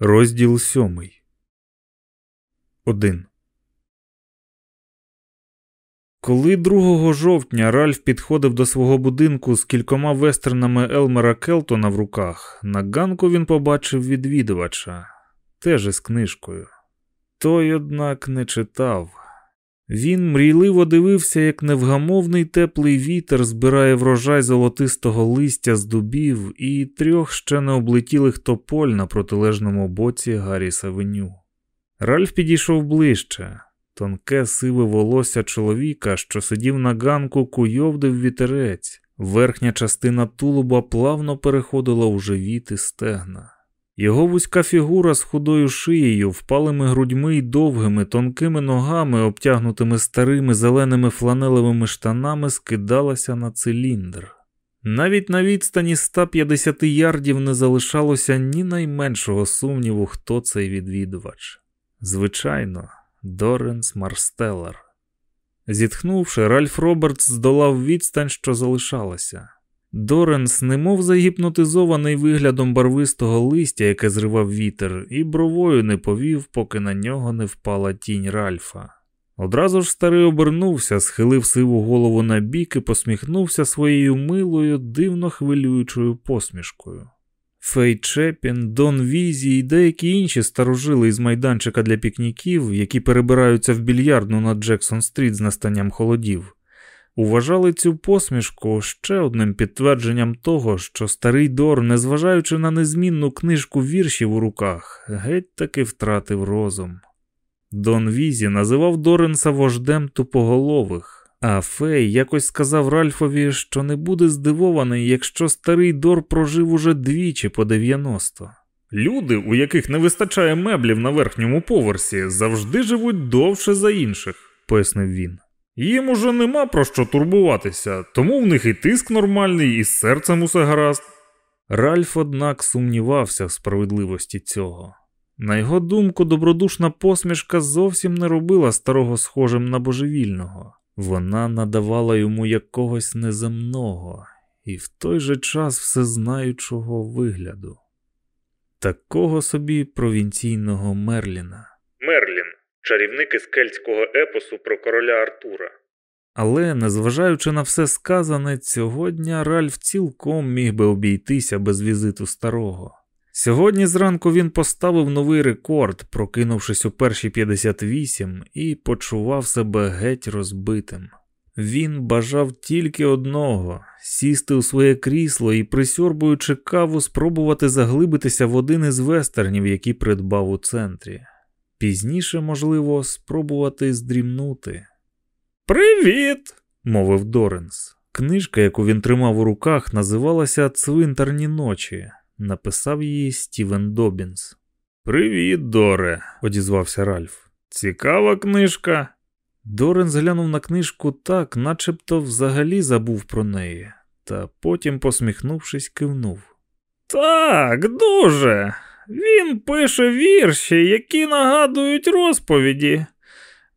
Розділ сьомий. Один. Коли 2 жовтня Ральф підходив до свого будинку з кількома вестернами Елмера Келтона в руках, на ганку він побачив відвідувача теж із книжкою. Той, однак, не читав. Він мрійливо дивився, як невгамовний теплий вітер збирає врожай золотистого листя з дубів і трьох ще не облетілих тополь на протилежному боці Гарріс Авеню. Ральф підійшов ближче. Тонке сиве волосся чоловіка, що сидів на ганку, куйовдив вітерець. Верхня частина тулуба плавно переходила у живіт і стегна. Його вузька фігура з худою шиєю, впалими грудьми й довгими, тонкими ногами, обтягнутими старими зеленими фланелевими штанами, скидалася на циліндр. Навіть на відстані 150 ярдів не залишалося ні найменшого сумніву, хто цей відвідувач. Звичайно, Доренс Марстеллар. Зітхнувши, Ральф Робертс здолав відстань, що залишалася. Доренс, немов загіпнотизований виглядом барвистого листя, яке зривав вітер, і бровою не повів, поки на нього не впала тінь Ральфа. Одразу ж старий обернувся, схилив сиву голову на бік і посміхнувся своєю милою, дивно хвилюючою посмішкою. Фей Чепін, Дон Візі і деякі інші старожили із майданчика для пікніків, які перебираються в більярдну на Джексон Стріт з настанням холодів, Уважали цю посмішку ще одним підтвердженням того, що старий Дор, незважаючи на незмінну книжку віршів у руках, геть таки втратив розум. Дон Візі називав Доренса вождем тупоголових, а Фей якось сказав Ральфові, що не буде здивований, якщо старий Дор прожив уже двічі по 90. Люди, у яких не вистачає меблів на верхньому поверсі, завжди живуть довше за інших, пояснив він. Їм уже нема про що турбуватися, тому в них і тиск нормальний, і з серцем усе гаразд. Ральф, однак, сумнівався в справедливості цього. На його думку, добродушна посмішка зовсім не робила старого схожим на божевільного, вона надавала йому якогось неземного і в той же час всезнаючого вигляду, такого собі провінційного Мерліна. Мерлін чарівник із кельтського епосу про короля Артура. Але, незважаючи на все сказане, цього дня Ральф цілком міг би обійтися без візиту старого. Сьогодні зранку він поставив новий рекорд, прокинувшись у перші 58, і почував себе геть розбитим. Він бажав тільки одного сісти у своє крісло і, присьорбуючи каву, спробувати заглибитися в один із вестернів, які придбав у центрі. Пізніше, можливо, спробувати здрімнути. Привіт! мовив Доренс. Книжка, яку він тримав у руках, називалася Цвинтарні ночі. Написав її Стівен Добінс. Привіт, Доре, одізвався Ральф. Цікава книжка. Доренс глянув на книжку так, начебто взагалі забув про неї, та потім, посміхнувшись, кивнув. Так, дуже. Він пише вірші, які нагадують розповіді.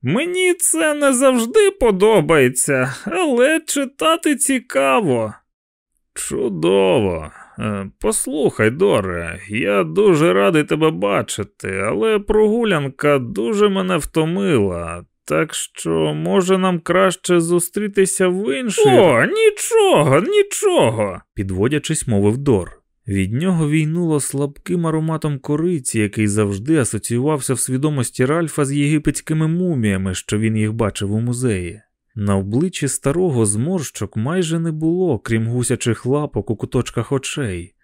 Мені це не завжди подобається, але читати цікаво. Чудово. Е, послухай, Доре, я дуже радий тебе бачити, але прогулянка дуже мене втомила, так що, може, нам краще зустрітися в інший... О, нічого, нічого, підводячись, мовив Дор. Від нього війнуло слабким ароматом кориці, який завжди асоціювався в свідомості Ральфа з єгипетськими муміями, що він їх бачив у музеї. На обличчі старого зморщок майже не було, крім гусячих лапок у куточках очей,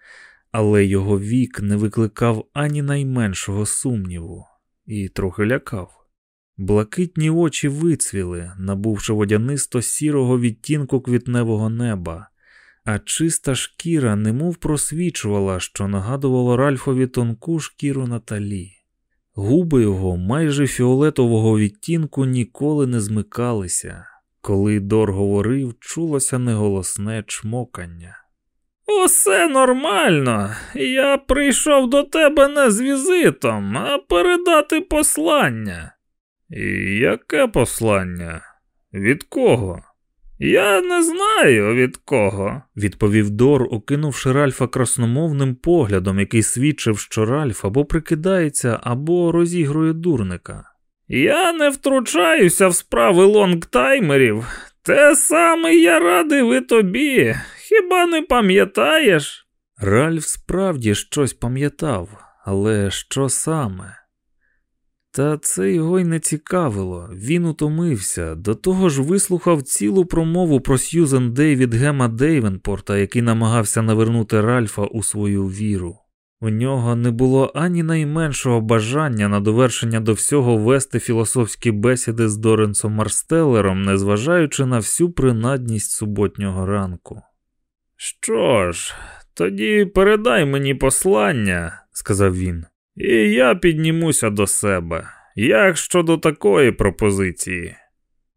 але його вік не викликав ані найменшого сумніву і трохи лякав. Блакитні очі вицвіли, набувши водянисто сірого відтінку квітневого неба а чиста шкіра немов просвічувала, що нагадувало Ральфові тонку шкіру Наталі. Губи його майже фіолетового відтінку ніколи не змикалися. Коли Дор говорив, чулося неголосне чмокання. Усе нормально. Я прийшов до тебе не з візитом, а передати послання. І яке послання? Від кого? Я не знаю від кого, відповів Дор, окинувши Ральфа красномовним поглядом, який свідчив, що Ральф або прикидається, або розігрує дурника. Я не втручаюся в справи лонгтаймерів. Те саме я радий ви тобі. Хіба не пам'ятаєш? Ральф справді щось пам'ятав, але що саме? Та це його й не цікавило, він утомився, до того ж вислухав цілу промову про Сьюзен Дей від Гема Дейвенпорта, який намагався навернути Ральфа у свою віру. У нього не було ані найменшого бажання на довершення до всього вести філософські бесіди з Доренсом Марстеллером, незважаючи на всю принадність суботнього ранку. Що ж, тоді передай мені послання, сказав він, і я піднімуся до себе. Як щодо такої пропозиції?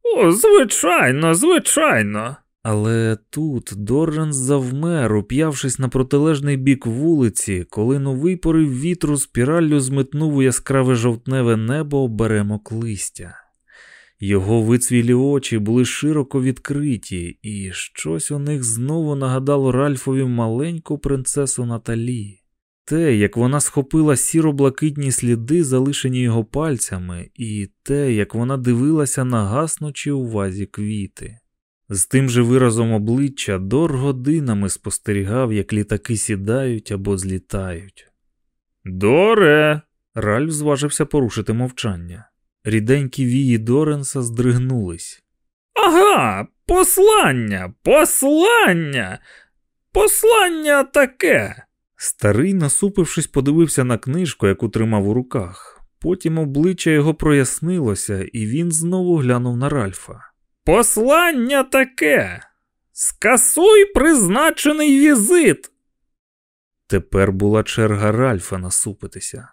О, звичайно, звичайно. Але тут Дорренс завмер, уп'явшись на протилежний бік вулиці, коли новий порив вітру спіраллю змитнув у яскраве жовтневе небо оберемок листя. Його вицвілі очі були широко відкриті, і щось у них знову нагадало Ральфові маленьку принцесу Наталі. Те, як вона схопила сіро-блакитні сліди, залишені його пальцями, і те, як вона дивилася на гаснучі у вазі квіти. З тим же виразом обличчя Дор годинами спостерігав, як літаки сідають або злітають. Доре. Ральф зважився порушити мовчання. Ріденькі вії Доренса здригнулись. Ага, послання, послання, послання таке. Старий, насупившись, подивився на книжку, яку тримав у руках. Потім обличчя його прояснилося, і він знову глянув на Ральфа. Послання таке. Скасуй призначений візит. Тепер була черга Ральфа насупитися.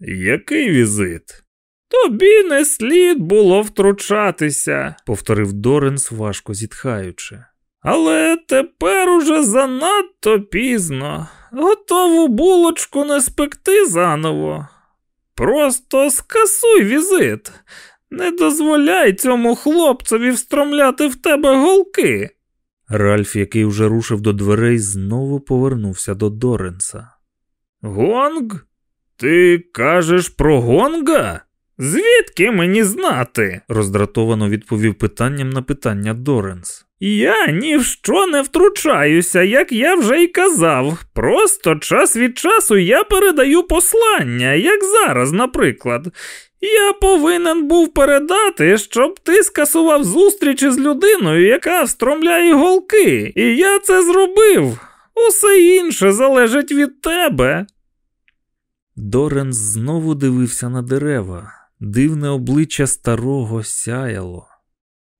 Який візит? Тобі не слід було втручатися, повторив Доренс, важко зітхаючи. Але тепер уже занадто пізно. Готову булочку не спекти заново. Просто скасуй візит. Не дозволяй цьому хлопцеві встромляти в тебе голки. Ральф, який вже рушив до дверей, знову повернувся до Доренса. Гонг? Ти кажеш про гонга? Звідки мені знати? роздратовано відповів питанням на питання Доренс. Я ні в що не втручаюся, як я вже й казав. Просто час від часу я передаю послання, як зараз, наприклад. Я повинен був передати, щоб ти скасував зустрічі з людиною, яка встромляє голки, і я це зробив. Усе інше залежить від тебе. Доренс знову дивився на дерева. Дивне обличчя старого сяяло.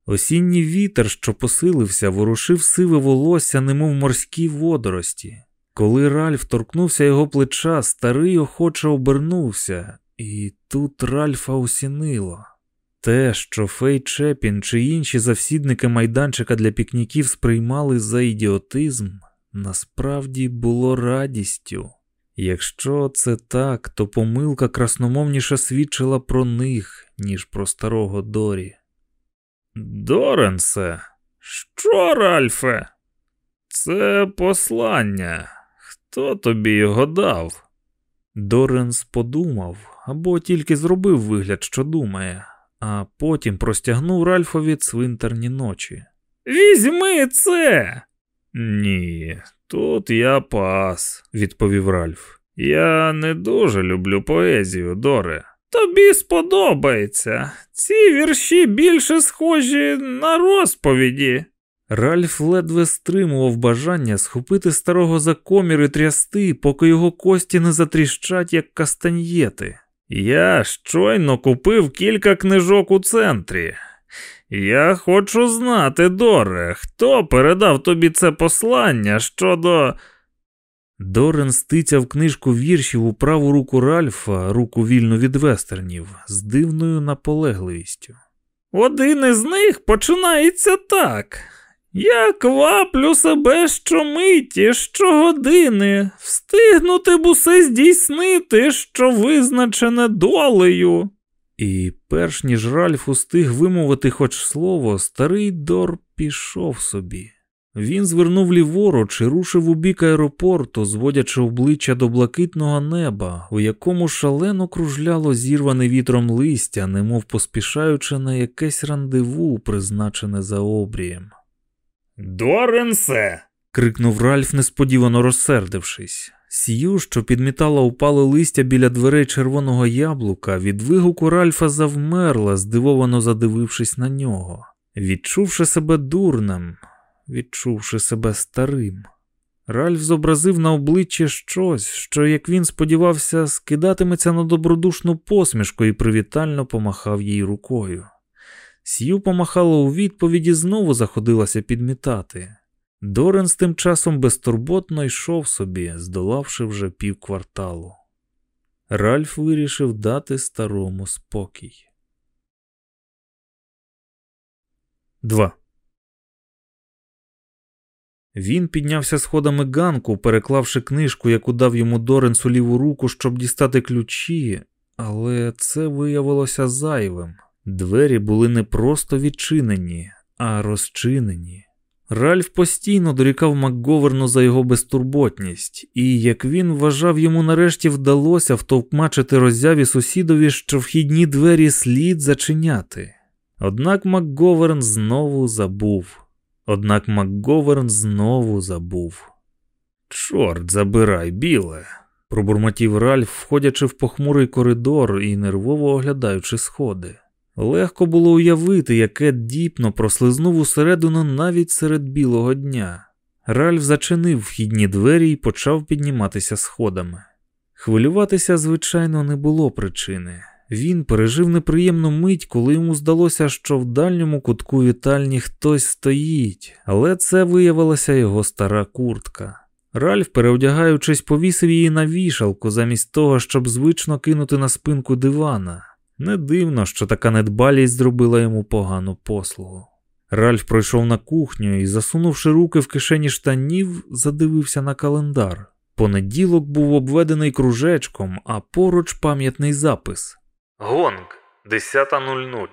Осінній вітер, що посилився, ворушив сиве волосся, немов морські водорості. Коли Ральф торкнувся його плеча, старий охоче обернувся, і тут Ральфа осінило. Те, що Фей Чепін чи інші завсідники майданчика для пікніків сприймали за ідіотизм, насправді було радістю. Якщо це так, то помилка красномовніше свідчила про них, ніж про старого Дорі. Доренсе, що, Ральфе? Це послання. Хто тобі його дав? Доренс подумав або тільки зробив вигляд, що думає, а потім простягнув Ральфові цвинтарні ночі. Візьми це. Ні, тут я пас, відповів Ральф. Я не дуже люблю поезію, Доре. Тобі сподобається. Ці вірші більше схожі на розповіді. Ральф ледве стримував бажання схопити старого за комір і трясти, поки його кості не затріщать, як кастаньєти. Я щойно купив кілька книжок у центрі. Я хочу знати, Доре, хто передав тобі це послання щодо. Дорен стицяв книжку віршів у праву руку Ральфа, руку вільну від вестернів, з дивною наполегливістю. Один із них починається так. Я кваплю себе щомиті, щогодини, встигнути б усе здійснити, що визначене долею. І перш ніж Ральф устиг вимовити хоч слово, старий Дор пішов собі. Він звернув ліворуч і рушив у бік аеропорту, зводячи обличчя до блакитного неба, у якому шалено кружляло зірване вітром листя, немов поспішаючи на якесь рандеву, призначене за обрієм. Доренсе. крикнув Ральф, несподівано розсердившись. Сію, що підмітала упале листя біля дверей червоного яблука, від вигуку Ральфа завмерла, здивовано задивившись на нього, відчувши себе дурним, відчувши себе старим. Ральф зобразив на обличчі щось, що, як він сподівався, скидатиметься на добродушну посмішку і привітально помахав їй рукою. Сью помахала у відповіді знову заходилася підмітати. Дорен з тим часом безтурботно йшов собі, здолавши вже півкварталу. Ральф вирішив дати старому спокій. 2. Він піднявся сходами ганку, переклавши книжку, яку дав йому Доренс у ліву руку, щоб дістати ключі, але це виявилося зайвим. Двері були не просто відчинені, а розчинені. Ральф постійно дорікав Макговерну за його безтурботність, і, як він вважав, йому нарешті вдалося втовкмачити роззяві сусідові, що вхідні двері слід зачиняти. Однак Макговерн знову забув. Однак Макговерн знову забув. Чорт забирай, біле, пробурмотів Ральф, входячи в похмурий коридор і нервово оглядаючи сходи. Легко було уявити, яке діпно прослизнув усередину навіть серед білого дня. Ральф зачинив вхідні двері і почав підніматися сходами. Хвилюватися, звичайно, не було причини. Він пережив неприємну мить, коли йому здалося, що в дальньому кутку вітальні хтось стоїть, але це виявилася його стара куртка. Ральф, переодягаючись, повісив її на вішалку, замість того, щоб звично кинути на спинку дивана. Не дивно, що така недбалість зробила йому погану послугу. Ральф пройшов на кухню і, засунувши руки в кишені штанів, задивився на календар. Понеділок був обведений кружечком, а поруч пам'ятний запис. Гонг 10.00.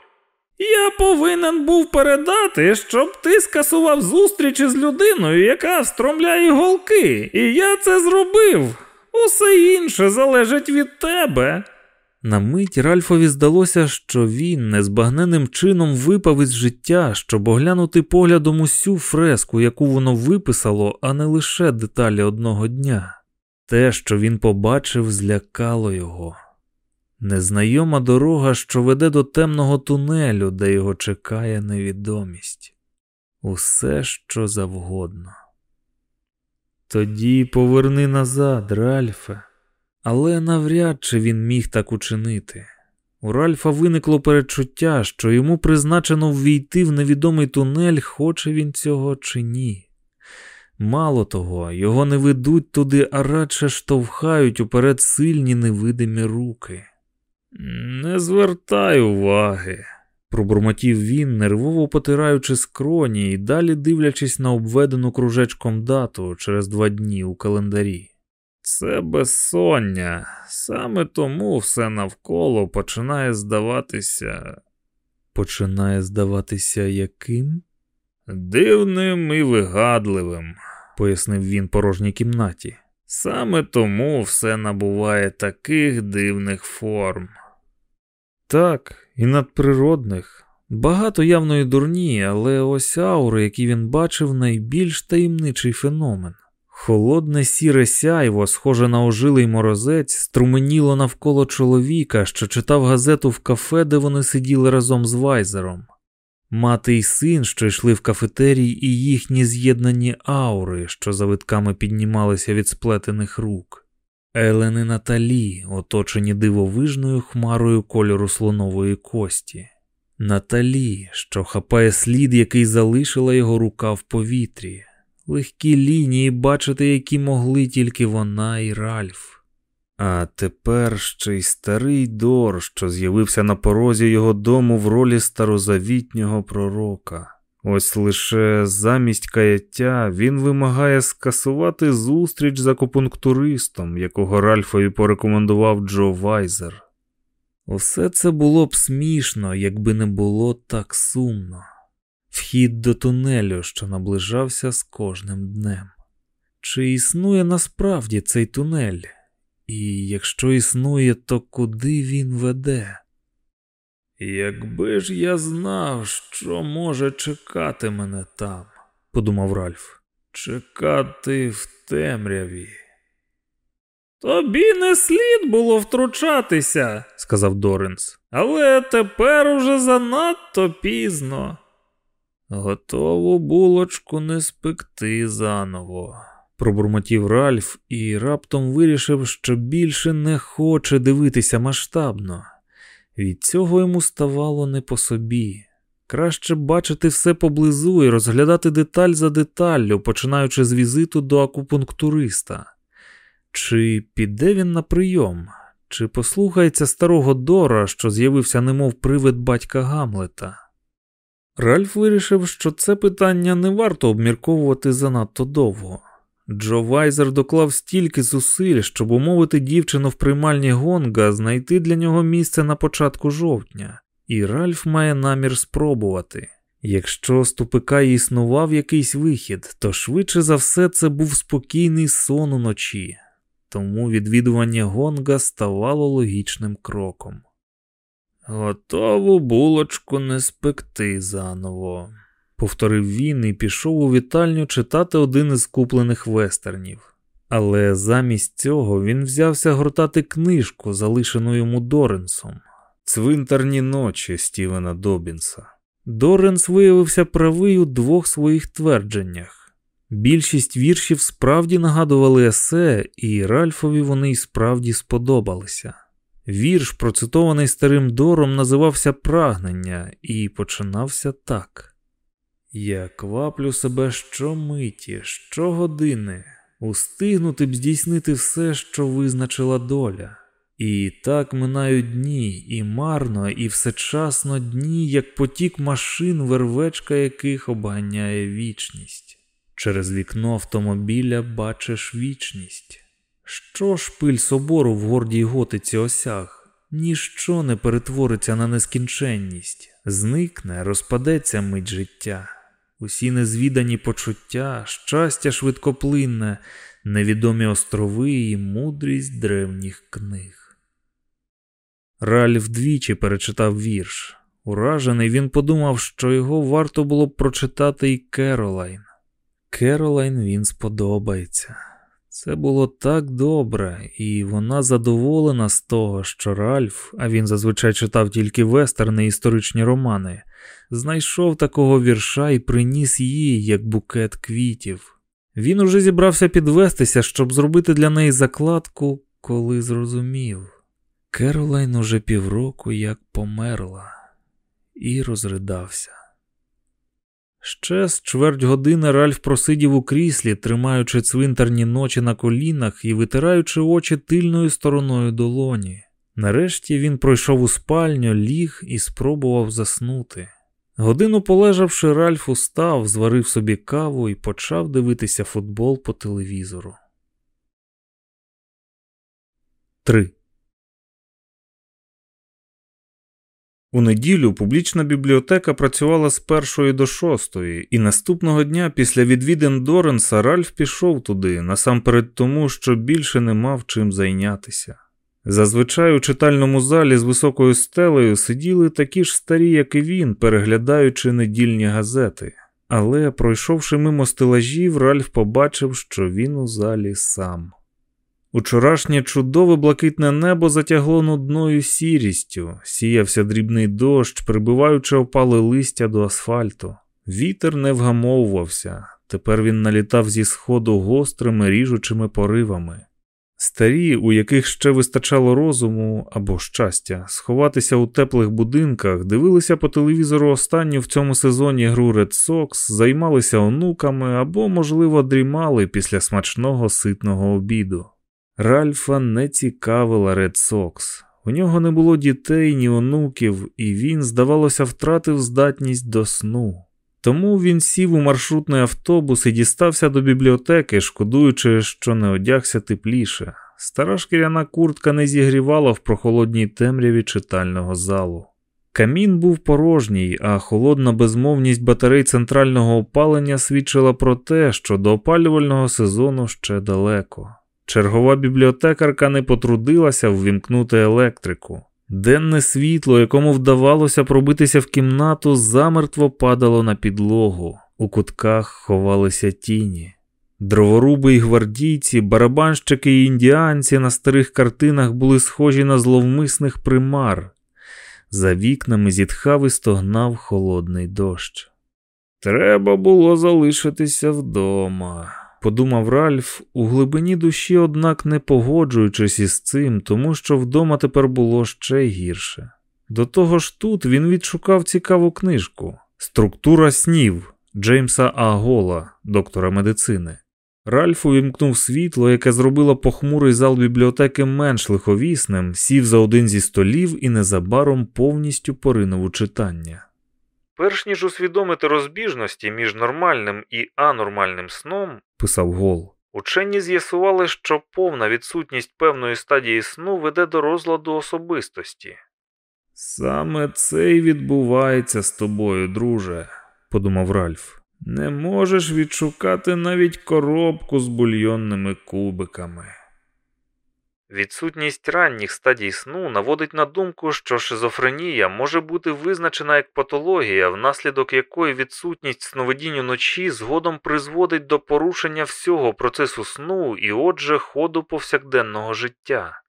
Я повинен був передати, щоб ти скасував зустрічі з людиною, яка встромляє голки, і я це зробив. Усе інше залежить від тебе. На мить Ральфові здалося, що він незбагненним чином випав із життя, щоб оглянути поглядом усю фреску, яку воно виписало, а не лише деталі одного дня. Те, що він побачив, злякало його. Незнайома дорога, що веде до темного тунелю, де його чекає невідомість. Усе, що завгодно. Тоді поверни назад, Ральфе. Але навряд чи він міг так учинити. У Ральфа виникло перечуття, що йому призначено ввійти в невідомий тунель, хоче він цього чи ні. Мало того, його не ведуть туди, а радше штовхають уперед сильні невидимі руки. Не звертай уваги, пробурмотів він, нервово потираючи скроні і далі дивлячись на обведену кружечком дату через два дні у календарі. Це безсоння, саме тому все навколо починає здаватися. Починає здаватися яким? Дивним і вигадливим, пояснив він порожній кімнаті. Саме тому все набуває таких дивних форм. Так, і надприродних. Багато явної дурні, але ось аури, які він бачив, найбільш таємничий феномен. Холодне сіре сяйво, схоже на ожилий морозець, струменіло навколо чоловіка, що читав газету в кафе, де вони сиділи разом з Вайзером. Мати й син, що йшли в кафетерій, і їхні з'єднані аури, що завитками піднімалися від сплетених рук. Елен і Наталі, оточені дивовижною хмарою кольору слонової кості. Наталі, що хапає слід, який залишила його рука в повітрі легкі лінії, бачити, які могли тільки вона і Ральф. А тепер ще й старий Дор, що з'явився на порозі його дому в ролі старозавітнього пророка. Ось лише замість каяття він вимагає скасувати зустріч з акупунктуристом, якого Ральфові порекомендував Джо Вайзер. Усе це було б смішно, якби не було так сумно. Вхід до тунелю, що наближався з кожним днем. Чи існує насправді цей тунель? І якщо існує, то куди він веде? Якби ж я знав, що може чекати мене там, подумав Ральф, чекати в темряві. Тобі не слід було втручатися, сказав Доренс, але тепер уже занадто пізно. Готову булочку не спекти заново, пробурмотів Ральф і раптом вирішив, що більше не хоче дивитися масштабно. Від цього йому ставало не по собі. Краще бачити все поблизу і розглядати деталь за деталлю, починаючи з візиту до акупунктуриста. Чи піде він на прийом, чи послухається старого Дора, що з'явився немов привид батька Гамлета? Ральф вирішив, що це питання не варто обмірковувати занадто довго. Джо Вайзер доклав стільки зусиль, щоб умовити дівчину в приймальні Гонга знайти для нього місце на початку жовтня, і Ральф має намір спробувати. Якщо з тупика існував якийсь вихід, то швидше за все це був спокійний сон уночі, тому відвідування Гонга ставало логічним кроком. Готову булочку не спекти заново, повторив він і пішов у вітальню читати один із куплених вестернів. Але замість цього він взявся гортати книжку, залишену йому Доренсом Цвинтарні ночі Стівена Добінса. Доренс виявився правий у двох своїх твердженнях. Більшість віршів справді нагадували есе, і Ральфові вони й справді сподобалися. Вірш, процитований старим Дором, називався Прагнення і починався так. Я кваплю себе щомиті, щогодини, устигнути б здійснити все, що визначила доля. І так минають дні, і марно, і всечасно дні, як потік машин, вервечка яких обганяє вічність. Через вікно автомобіля бачиш вічність. Що ж пиль собору в гордій готиці осяг? Ніщо не перетвориться на нескінченність, зникне, розпадеться мить життя, усі незвідані почуття, щастя швидкоплинне, невідомі острови і мудрість древніх книг. Ральф двічі перечитав вірш. Уражений він подумав, що його варто було б прочитати і Керолайн. Керолайн він сподобається. Це було так добре, і вона задоволена з того, що Ральф, а він зазвичай читав тільки вестерни історичні романи, знайшов такого вірша і приніс їй як букет квітів. Він уже зібрався підвестися, щоб зробити для неї закладку, коли зрозумів. Керолайн уже півроку як померла, і розридався. Ще з чверть години Ральф просидів у кріслі, тримаючи цвинтарні ночі на колінах і витираючи очі тильною стороною долоні. Нарешті він пройшов у спальню, ліг і спробував заснути. Годину полежавши, Ральф устав, зварив собі каву і почав дивитися футбол по телевізору. 3. У неділю публічна бібліотека працювала з першої до шостої, і наступного дня після відвідин Доренса Ральф пішов туди, насамперед тому, що більше не мав чим зайнятися. Зазвичай у читальному залі з високою стелею сиділи такі ж старі, як і він, переглядаючи недільні газети. Але, пройшовши мимо стелажів, Ральф побачив, що він у залі сам. Учорашнє чудове блакитне небо затягло нудною сірістю, сіявся дрібний дощ, прибиваючи опале листя до асфальту. Вітер не вгамовувався, тепер він налітав зі сходу гострими ріжучими поривами. Старі, у яких ще вистачало розуму або щастя, сховатися у теплих будинках, дивилися по телевізору останню в цьому сезоні гру Red Sox, займалися онуками або, можливо, дрімали після смачного ситного обіду. Ральфа не цікавила Ред Сокс. У нього не було дітей, ні онуків, і він, здавалося, втратив здатність до сну. Тому він сів у маршрутний автобус і дістався до бібліотеки, шкодуючи, що не одягся тепліше. Стара шкіряна куртка не зігрівала в прохолодній темряві читального залу. Камін був порожній, а холодна безмовність батарей центрального опалення свідчила про те, що до опалювального сезону ще далеко. Чергова бібліотекарка не потрудилася ввімкнути електрику. Денне світло, якому вдавалося пробитися в кімнату, замертво падало на підлогу. У кутках ховалися тіні. Дроворуби й гвардійці, барабанщики і індіанці на старих картинах були схожі на зловмисних примар. За вікнами зітхав і стогнав холодний дощ. Треба було залишитися вдома, подумав Ральф, у глибині душі, однак не погоджуючись із цим, тому що вдома тепер було ще гірше. До того ж тут він відшукав цікаву книжку Структура снів Джеймса А. Гола, доктора медицини. Ральф увімкнув світло, яке зробило похмурий зал бібліотеки менш лиховісним, сів за один зі столів і незабаром повністю поринув у читання. Перш ніж усвідомити розбіжності між нормальним і анормальним сном, писав Гол. Учені з'ясували, що повна відсутність певної стадії сну веде до розладу особистості. Саме це й відбувається з тобою, друже, подумав Ральф. Не можеш відшукати навіть коробку з бульйонними кубиками. Відсутність ранніх стадій сну наводить на думку, що шизофренія може бути визначена як патологія, внаслідок якої відсутність сновидінь уночі згодом призводить до порушення всього процесу сну і, отже, ходу повсякденного життя.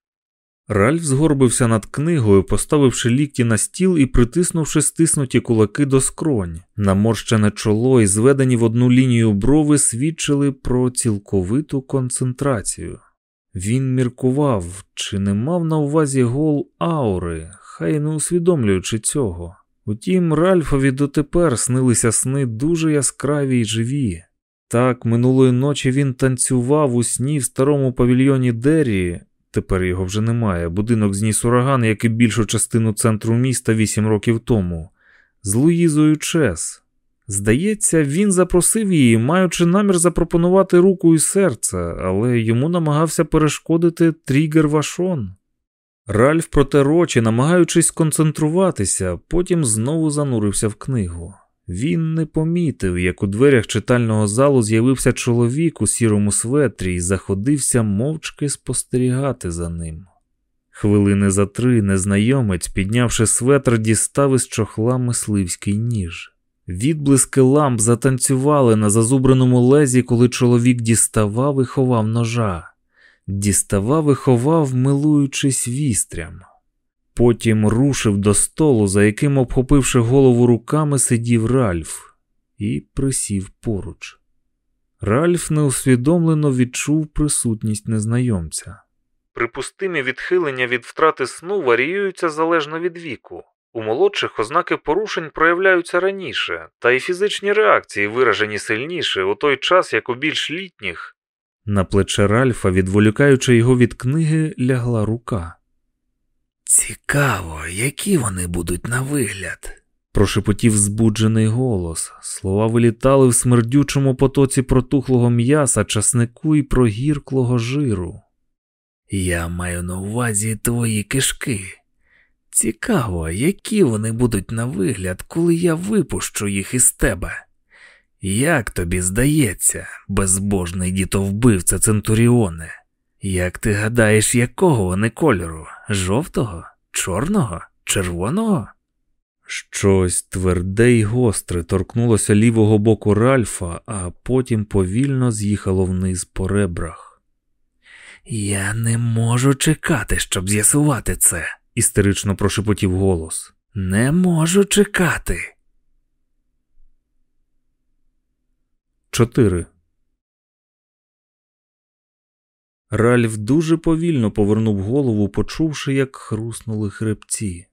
Ральф згорбився над книгою, поставивши лікті на стіл і притиснувши стиснуті кулаки до скронь. Наморщене чоло і зведені в одну лінію брови свідчили про цілковиту концентрацію. Він міркував, чи не мав на увазі гол аури, хай не усвідомлюючи цього. Утім, Ральфові дотепер снилися сни дуже яскраві й живі. Так, минулої ночі він танцював у сні в старому павільйоні Деррі, тепер його вже немає, будинок зніс ураган, як і більшу частину центру міста вісім років тому, з Луїзою Чес. Здається, він запросив її, маючи намір запропонувати руку і серце, але йому намагався перешкодити Трігер Вашон. Ральф протер очі, намагаючись сконцентруватися, потім знову занурився в книгу. Він не помітив, як у дверях читального залу з'явився чоловік у сірому светрі і заходився мовчки спостерігати за ним. Хвилини за три незнайомець, піднявши светр, дістав із чохла мисливський ніж. Відблиски ламп затанцювали на зазубреному лезі, коли чоловік діставав і ховав ножа, діставав і ховав, милуючись вістрям. Потім рушив до столу, за яким, обхопивши голову руками, сидів Ральф, і присів поруч. Ральф неусвідомлено відчув присутність незнайомця. Припустимі відхилення від втрати сну варіюються залежно від віку. У молодших ознаки порушень проявляються раніше, та й фізичні реакції виражені сильніше у той час, як у більш літніх. На плече Ральфа, відволікаючи його від книги, лягла рука. Цікаво, які вони будуть на вигляд. Прошепотів збуджений голос. Слова вилітали в смердючому потоці протухлого м'яса, часнику і прогірклого жиру. Я маю на увазі твої кишки. Цікаво, які вони будуть на вигляд, коли я випущу їх із тебе. Як тобі здається, безбожний дітовбивця Центуріоне? Як ти гадаєш, якого вони кольору? Жовтого, чорного, червоного? Щось тверде й гостре торкнулося лівого боку Ральфа, а потім повільно з'їхало вниз по ребрах. Я не можу чекати, щоб з'ясувати це істерично прошепотів голос. Не можу чекати. 4. Ральф дуже повільно повернув голову, почувши, як хруснули хребці.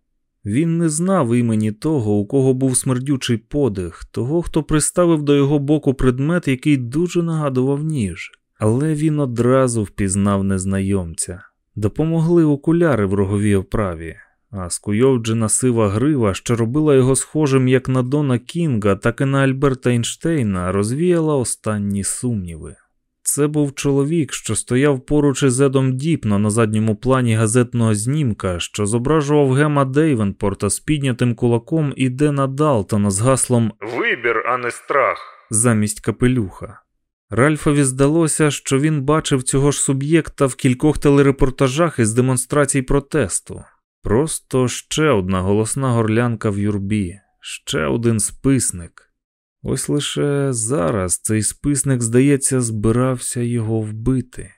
Він не знав імені того, у кого був смердючий подих, того, хто приставив до його боку предмет, який дуже нагадував ніж, але він одразу впізнав незнайомця. Допомогли окуляри в роговій оправі, а скуйовджена сива грива, що робила його схожим як на Дона Кінга, так і на Альберта Ейнштейна, розвіяла останні сумніви. це був чоловік, що стояв поруч із Едом Діпно на задньому плані газетного знімка, що зображував Гема Дейвенпорта з піднятим кулаком і Дена Далтона з гаслом Вибір, а не страх. замість капелюха. Ральфові здалося, що він бачив цього ж суб'єкта в кількох телерепортажах із демонстрацій протесту. Просто ще одна голосна горлянка в юрбі, ще один списник. Ось лише зараз цей списник, здається, збирався його вбити.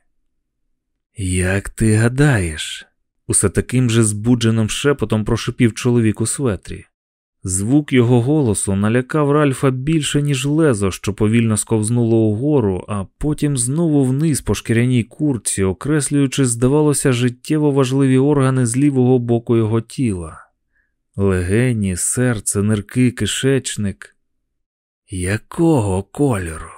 Як ти гадаєш? усе таким же збудженим шепотом прошипів чоловік у светрі. Звук його голосу налякав Ральфа більше, ніж лезо, що повільно сковзнуло угору, а потім знову вниз по шкіряній курці, окреслюючи, здавалося, життєво важливі органи з лівого боку його тіла. Легені, серце, нирки, кишечник. Якого кольору?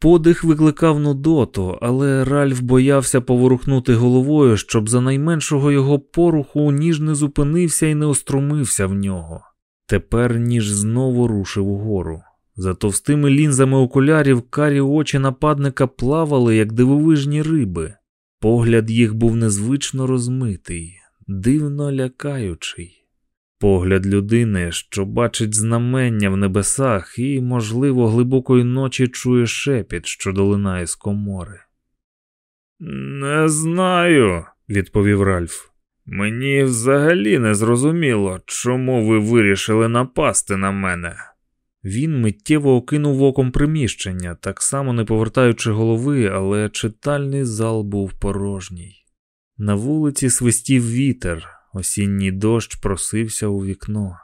Подих викликав нудоту, але Ральф боявся поворухнути головою, щоб за найменшого його поруху ніж не зупинився і не острумився в нього. Тепер ніж знову рушив угору. За товстими лінзами окулярів карі очі нападника плавали, як дивовижні риби. Погляд їх був незвично розмитий, дивно лякаючий. Погляд людини, що бачить знамення в небесах і, можливо, глибокої ночі чує шепіт, що долинає з комори. Не знаю, відповів Ральф. Мені взагалі не зрозуміло, чому ви вирішили напасти на мене. Він миттєво окинув оком приміщення, так само не повертаючи голови, але читальний зал був порожній. На вулиці свистів вітер, осінній дощ просився у вікно.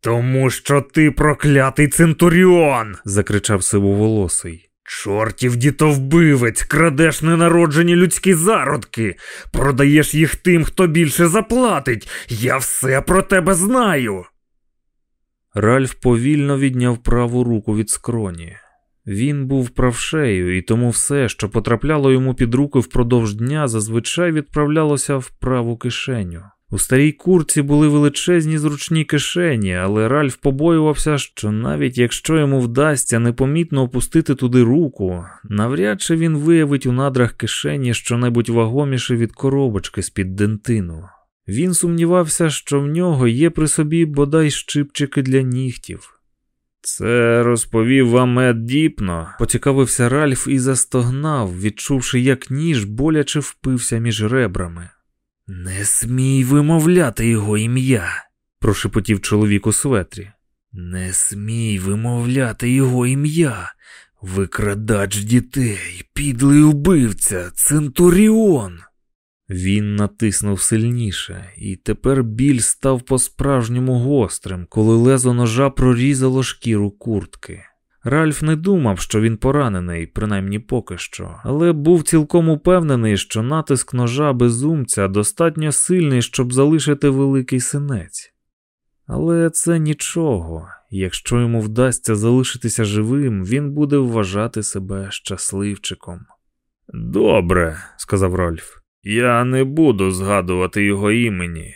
Тому що ти проклятий центуріон. закричав сивоволосий. Чортів дітовбивець, крадеш ненароджені людські зародки, продаєш їх тим, хто більше заплатить. Я все про тебе знаю. Ральф повільно відняв праву руку від скроні. Він був правшею, і тому все, що потрапляло йому під руки впродовж дня, зазвичай відправлялося в праву кишеню. У старій курці були величезні зручні кишені, але Ральф побоювався, що навіть якщо йому вдасться непомітно опустити туди руку, навряд чи він виявить у надрах кишені щонебудь вагоміше від коробочки з-під дентину. Він сумнівався, що в нього є при собі бодай щипчики для нігтів. Це розповів вам Ед Діпно, поцікавився Ральф і застогнав, відчувши, як ніж боляче впився між ребрами. Не смій вимовляти його ім'я, прошепотів чоловік у светрі. Не смій вимовляти його ім'я. Викрадач дітей, підлий убивця, Центуріон. Він натиснув сильніше, і тепер біль став по-справжньому гострим, коли лезо ножа прорізало шкіру куртки. Ральф не думав, що він поранений, принаймні поки що, але був цілком упевнений, що натиск ножа безумця достатньо сильний, щоб залишити великий синець. Але це нічого, якщо йому вдасться залишитися живим, він буде вважати себе щасливчиком. Добре, сказав Ральф, я не буду згадувати його імені.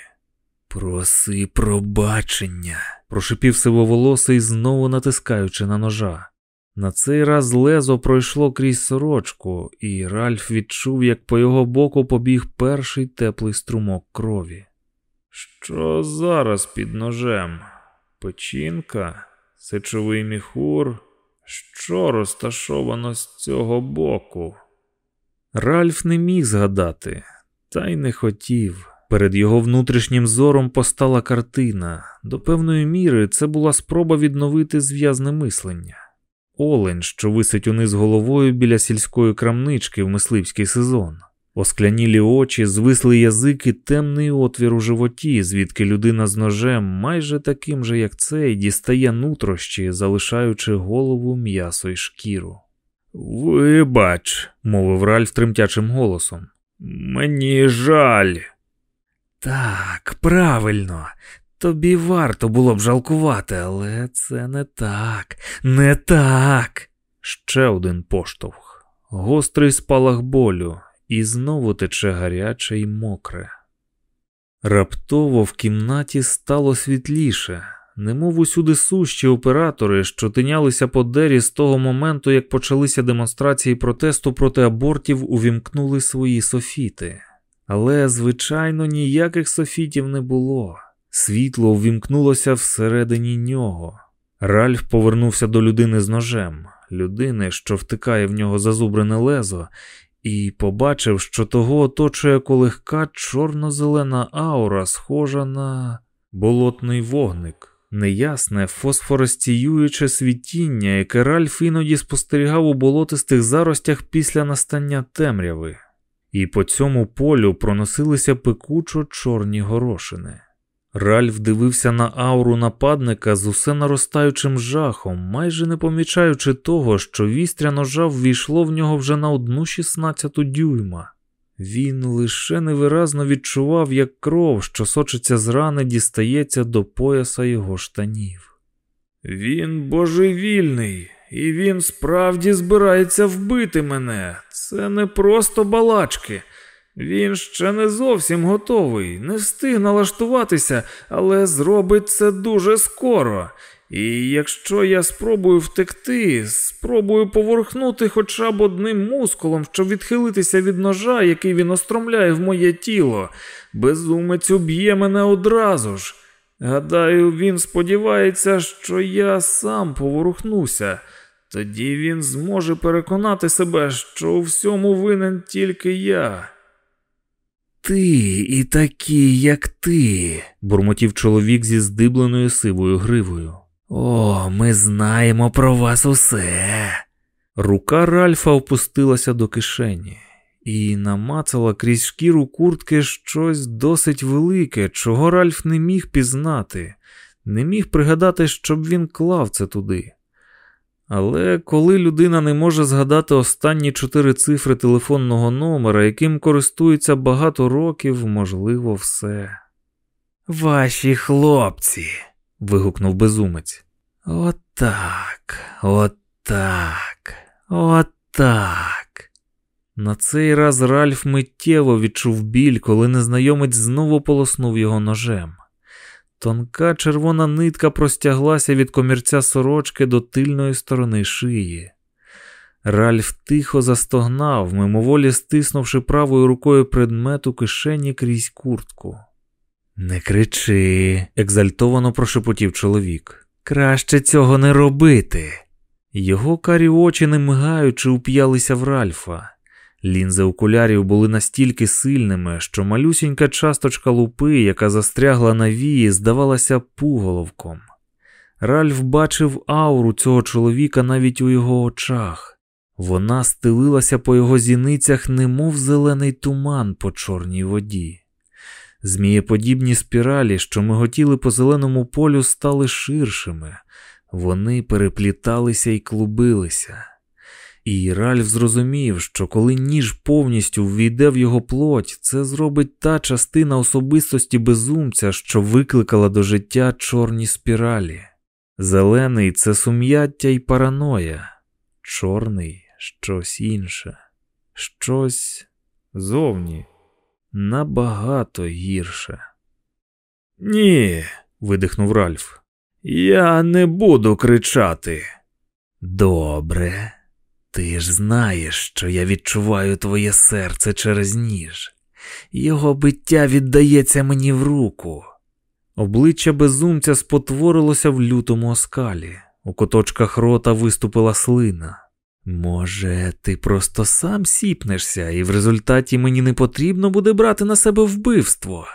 Проси пробачення, прошипів сивоволосий, знову натискаючи на ножа. На цей раз лезо пройшло крізь сорочку, і Ральф відчув, як по його боку побіг перший теплий струмок крові. Що зараз під ножем? Печінка, сечовий міхур, що розташовано з цього боку? Ральф не міг згадати, та й не хотів. Перед його внутрішнім зором постала картина. До певної міри це була спроба відновити зв'язне мислення. Олень, що висить униз головою біля сільської крамнички в мисливський сезон, осклянілі очі, звислий язик і темний отвір у животі, звідки людина з ножем, майже таким же, як цей, дістає нутрощі, залишаючи голову м'ясо й шкіру. Вибач, мовив Ральф тремтячим голосом. Мені жаль. Так, правильно. Тобі варто було б жалкувати, але це не так, не так. Ще один поштовх, гострий спалах болю, і знову тече гаряче й мокре. Раптово в кімнаті стало світліше. немов усюди сущі оператори, що тинялися по дері з того моменту, як почалися демонстрації протесту проти абортів, увімкнули свої софіти. Але, звичайно, ніяких софітів не було. Світло увімкнулося всередині нього. Ральф повернувся до людини з ножем, людини, що втикає в нього зазубрене лезо, і побачив, що того оточує колегка чорно-зелена аура, схожа на болотний вогник, неясне фосфоростіююче світіння, яке Ральф іноді спостерігав у болотистих заростях після настання темряви, і по цьому полю проносилися пекучо чорні горошини. Ральф дивився на ауру нападника з усе наростаючим жахом, майже не помічаючи того, що вістря ножа ввійшло в нього вже на одну шістнадцяту дюйма. Він лише невиразно відчував, як кров, що сочиться з рани, дістається до пояса його штанів. Він божевільний, і він справді збирається вбити мене. Це не просто балачки. Він ще не зовсім готовий, не встиг налаштуватися, але зробить це дуже скоро. І якщо я спробую втекти, спробую поворухнути хоча б одним мускулом, щоб відхилитися від ножа, який він остромляє в моє тіло, безумець уб'є мене одразу ж. Гадаю, він сподівається, що я сам поворухнуся. Тоді він зможе переконати себе, що у всьому винен тільки я. Ти і такі, як ти, бурмотів чоловік зі здибленою сивою гривою. О, ми знаємо про вас усе. Рука Ральфа опустилася до кишені і намацала крізь шкіру куртки щось досить велике, чого Ральф не міг пізнати, не міг пригадати, щоб він клав це туди. Але коли людина не може згадати останні чотири цифри телефонного номера, яким користується багато років, можливо, все. Ваші хлопці. вигукнув безумець. Отак, отак, отак. На цей раз Ральф миттєво відчув біль, коли незнайомець знову полоснув його ножем. Тонка червона нитка простяглася від комірця сорочки до тильної сторони шиї. Ральф тихо застогнав, мимоволі стиснувши правою рукою предмет у кишені крізь куртку. Не кричи, екзальтовано прошепотів чоловік. Краще цього не робити. Його карі очі, не мигаючи, уп'ялися в Ральфа. Лінзи окулярів були настільки сильними, що малюсінька часточка лупи, яка застрягла на вії, здавалася пуголовком. Ральф бачив ауру цього чоловіка навіть у його очах. Вона стелилася по його зіницях, немов зелений туман по чорній воді. Змієподібні спіралі, що миготіли по зеленому полю, стали ширшими, вони перепліталися і клубилися. І Ральф зрозумів, що коли ніж повністю ввійде в його плоть, це зробить та частина особистості безумця, що викликала до життя чорні спіралі. Зелений це сум'яття й параноя, чорний щось інше, щось зовні набагато гірше. Ні, видихнув Ральф. Я не буду кричати. Добре. Ти ж знаєш, що я відчуваю твоє серце через ніж. Його биття віддається мені в руку. Обличчя безумця спотворилося в лютому оскалі, у куточках рота виступила слина. Може, ти просто сам сіпнешся, і в результаті мені не потрібно буде брати на себе вбивство.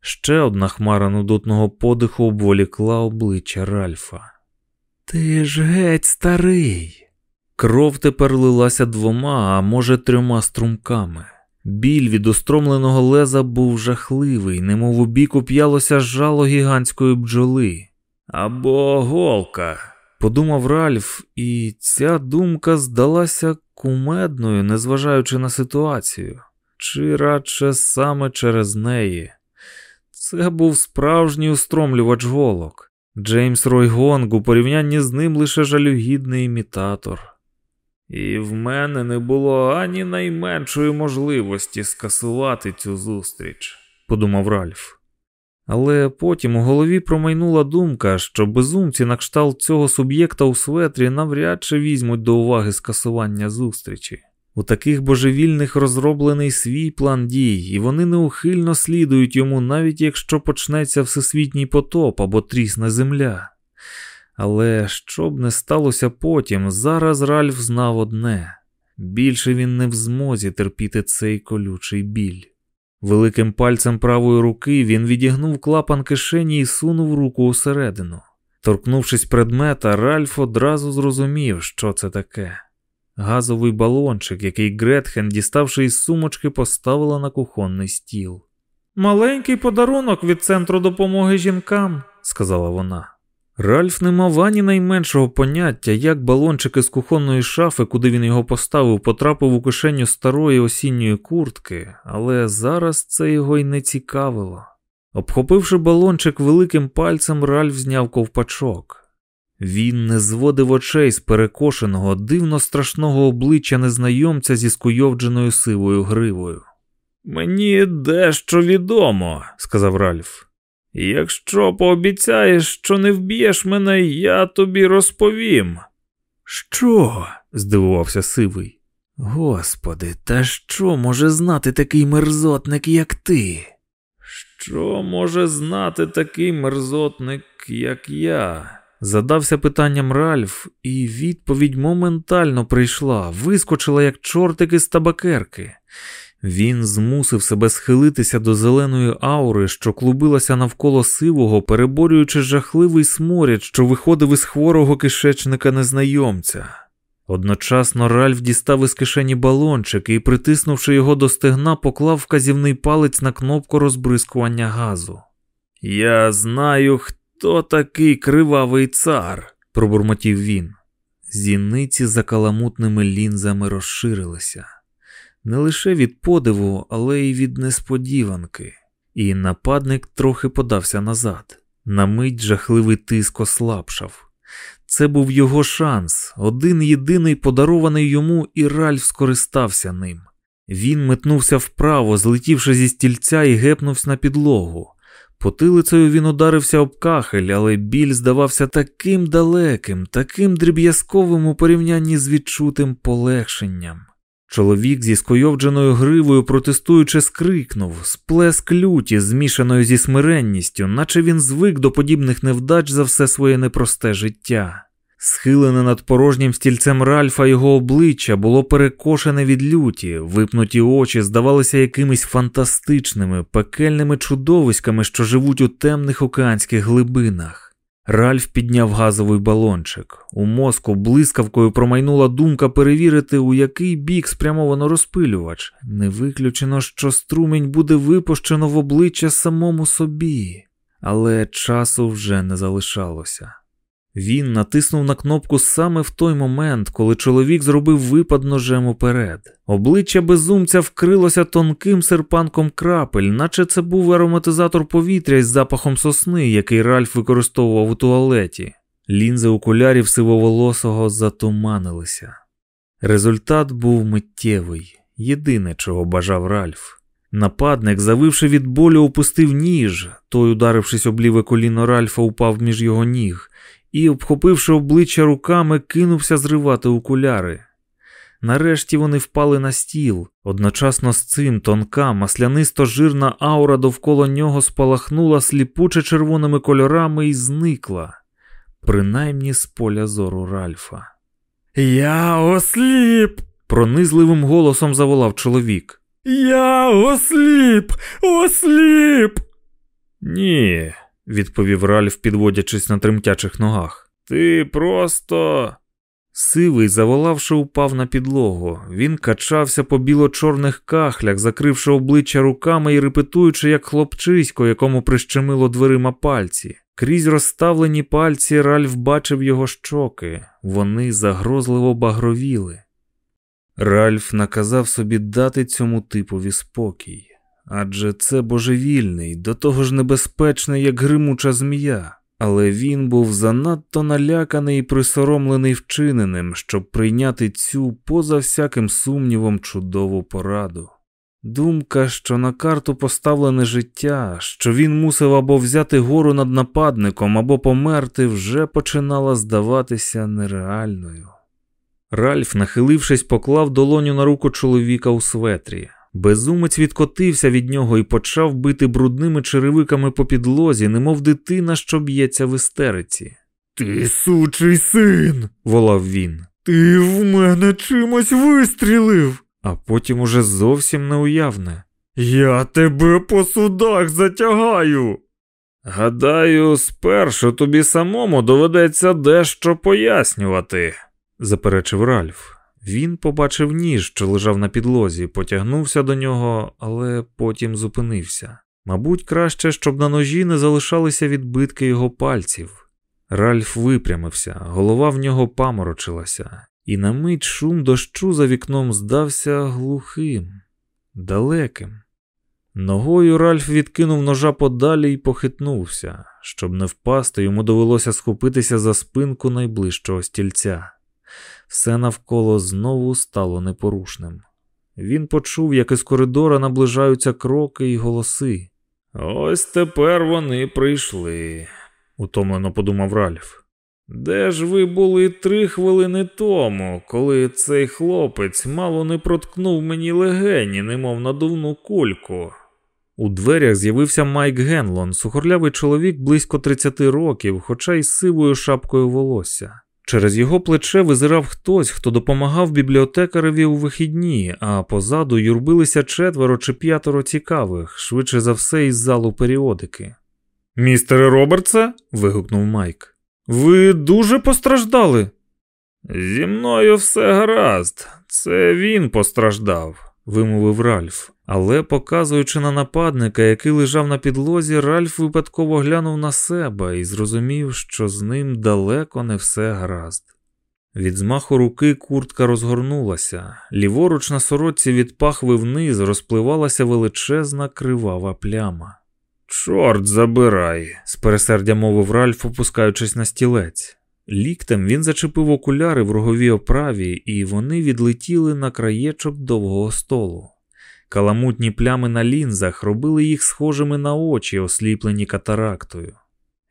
Ще одна хмара нудотного подиху обволікла обличчя Ральфа. Ти ж геть старий. Кров тепер лилася двома, а може, трьома струмками. Біль від устромленого леза був жахливий, немов у бік уп'ялося жало гігантської бджоли. Або голка, подумав Ральф, і ця думка здалася кумедною, незважаючи на ситуацію, чи радше саме через неї. Це був справжній устромлювач голок. Джеймс Ройгонг у порівнянні з ним лише жалюгідний імітатор. І в мене не було ані найменшої можливості скасувати цю зустріч, подумав Ральф. Але потім у голові промайнула думка, що безумці на кшталт цього суб'єкта у светрі навряд чи візьмуть до уваги скасування зустрічі. У таких божевільних розроблений свій план дій, і вони неухильно слідують йому, навіть якщо почнеться всесвітній потоп або трісне земля. Але що б не сталося потім, зараз Ральф знав одне більше він не в змозі терпіти цей колючий біль. Великим пальцем правої руки він відігнув клапан кишені і сунув руку усередину. Торкнувшись предмета, Ральф одразу зрозумів, що це таке. Газовий балончик, який Гретхен, діставши із сумочки, поставила на кухонний стіл. Маленький подарунок від центру допомоги жінкам, сказала вона. Ральф не мав ані найменшого поняття, як балончик із кухонної шафи, куди він його поставив, потрапив у кишеню старої осінньої куртки, але зараз це його й не цікавило. Обхопивши балончик великим пальцем, Ральф зняв ковпачок. Він не зводив очей з перекошеного, дивно страшного обличчя незнайомця зі скуйовдженою сивою гривою. Мені дещо відомо, сказав Ральф. Якщо пообіцяєш, що не вб'єш мене, я тобі розповім. Що? здивувався сивий. Господи, та що може знати такий мерзотник, як ти? Що може знати такий мерзотник, як я? Задався питанням Ральф, і відповідь моментально прийшла, вискочила, як чортик із табакерки. Він змусив себе схилитися до зеленої аури, що клубилася навколо сивого, переборюючи жахливий сморід, що виходив із хворого кишечника незнайомця. Одночасно Ральф дістав із кишені балончик і, притиснувши його до стегна, поклав вказівний палець на кнопку розбризкування газу. Я знаю, хто такий кривавий цар, пробурмотів він. Зіниці за каламутними лінзами розширилися не лише від подиву, але й від несподіванки, і нападник трохи подався назад. На мить жахливий тиск ослабшав. Це був його шанс, один єдиний подарований йому, і Ральф скористався ним. Він метнувся вправо, злетівши зі стільця і гепнувся на підлогу. Потилицею він ударився об кахель, але біль здавався таким далеким, таким дріб'язковим у порівнянні з відчутим полегшенням. Чоловік зі скойовдженою гривою протестуючи скрикнув, сплеск люті, змішаною зі смиренністю, наче він звик до подібних невдач за все своє непросте життя. Схилене над порожнім стільцем Ральфа його обличчя було перекошене від люті, випнуті очі здавалися якимись фантастичними, пекельними чудовиськами, що живуть у темних океанських глибинах. Ральф підняв газовий балончик. У мозку блискавкою промайнула думка перевірити, у який бік спрямовано розпилювач. Не виключено, що струмінь буде випущено в обличчя самому собі, але часу вже не залишалося. Він натиснув на кнопку саме в той момент, коли чоловік зробив випад ножем уперед. Обличчя безумця вкрилося тонким серпанком крапель, наче це був ароматизатор повітря із запахом сосни, який Ральф використовував у туалеті. Лінзи окулярів сивоволосого затуманилися. Результат був миттєвий, єдине, чого бажав Ральф. Нападник, завивши від болю, опустив ніж, той, ударившись об ліве коліно Ральфа, упав між його ніг і, обхопивши обличчя руками, кинувся зривати окуляри. Нарешті вони впали на стіл. Одночасно з цим тонка, маслянисто жирна аура довкола нього спалахнула сліпуче червоними кольорами і зникла, принаймні з поля зору Ральфа. Я осліп! пронизливим голосом заволав чоловік. Я осліп! Осліп! Ні, відповів Ральф, підводячись на тремтячих ногах. Ти просто. Сивий, заволавши, упав на підлогу. Він качався по біло-чорних кахлях, закривши обличчя руками і репетуючи, як хлопчисько, якому прищемило дверима пальці. Крізь розставлені пальці Ральф бачив його щоки, вони загрозливо багровіли. Ральф наказав собі дати цьому типові спокій адже це божевільний, до того ж небезпечний, як гримуча змія, але він був занадто наляканий і присоромлений вчиненим, щоб прийняти цю поза всяким сумнівом чудову пораду. Думка, що на карту поставлене життя, що він мусив або взяти гору над нападником, або померти, вже починала здаватися нереальною. Ральф, нахилившись, поклав долоню на руку чоловіка у светрі. Безумець відкотився від нього і почав бити брудними черевиками по підлозі, немов дитина, що б'ється в істериці. Ти сучий син, волав він. Ти в мене чимось вистрілив, а потім уже зовсім неуявне. Я тебе по судах затягаю. Гадаю, спершу тобі самому доведеться дещо пояснювати, заперечив Ральф. Він побачив ніж, що лежав на підлозі, потягнувся до нього, але потім зупинився. Мабуть, краще, щоб на ножі не залишалися відбитки його пальців. Ральф випрямився, голова в нього паморочилася, і на мить шум дощу за вікном здався глухим, далеким. Ногою Ральф відкинув ножа подалі і похитнувся. Щоб не впасти, йому довелося схопитися за спинку найближчого стільця. Все навколо знову стало непорушним. Він почув, як із коридора наближаються кроки і голоси. Ось тепер вони прийшли, утомлено подумав Ральф. Де ж ви були три хвилини тому, коли цей хлопець мало не проткнув мені легені, немов надувну кульку? У дверях з'явився Майк Генлон, сухорлявий чоловік близько 30 років, хоча й з сивою шапкою волосся. Через його плече визирав хтось, хто допомагав бібліотекареві у вихідні, а позаду юрбилися четверо чи п'ятеро цікавих, швидше за все, із залу періодики. Містере Робертсе, вигукнув Майк. Ви дуже постраждали. Зі мною все гаразд, це він постраждав, вимовив Ральф. Але, показуючи на нападника, який лежав на підлозі, Ральф випадково глянув на себе і зрозумів, що з ним далеко не все гаразд. Від змаху руки куртка розгорнулася, ліворуч на сорочці від пахви вниз розпливалася величезна кривава пляма. Чорт забирай, з пересердя мовив Ральф, опускаючись на стілець. Ліктем він зачепив окуляри в роговій оправі, і вони відлетіли на краєчок довгого столу. Каламутні плями на лінзах робили їх схожими на очі, осліплені катарактою.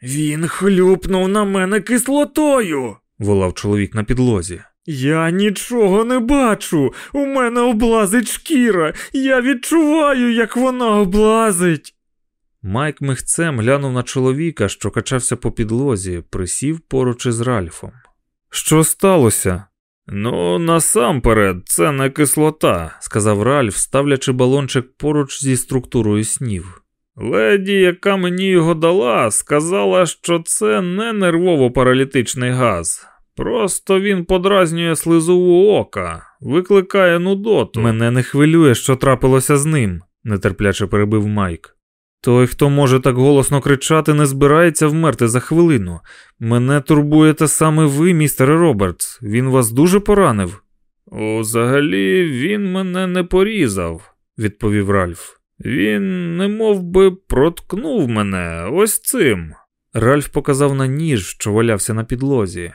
Він хлюпнув на мене кислотою, волав чоловік на підлозі. Я нічого не бачу. У мене облазить шкіра. Я відчуваю, як вона облазить. Майк михцем глянув на чоловіка, що качався по підлозі, присів поруч із Ральфом. Що сталося? Ну, насамперед, це не кислота, сказав Ральф, ставлячи балончик поруч зі структурою снів. Леді, яка мені його дала, сказала, що це не нервово-паралітичний газ. Просто він подразнює слизову ока, викликає нудоту. Мене не хвилює, що трапилося з ним, нетерпляче перебив Майк. Той, хто може так голосно кричати, не збирається вмерти за хвилину. Мене турбуєте саме ви, містере Робертс. Він вас дуже поранив. Взагалі, він мене не порізав, відповів Ральф. Він не мов би проткнув мене ось цим. Ральф показав на ніж, що валявся на підлозі.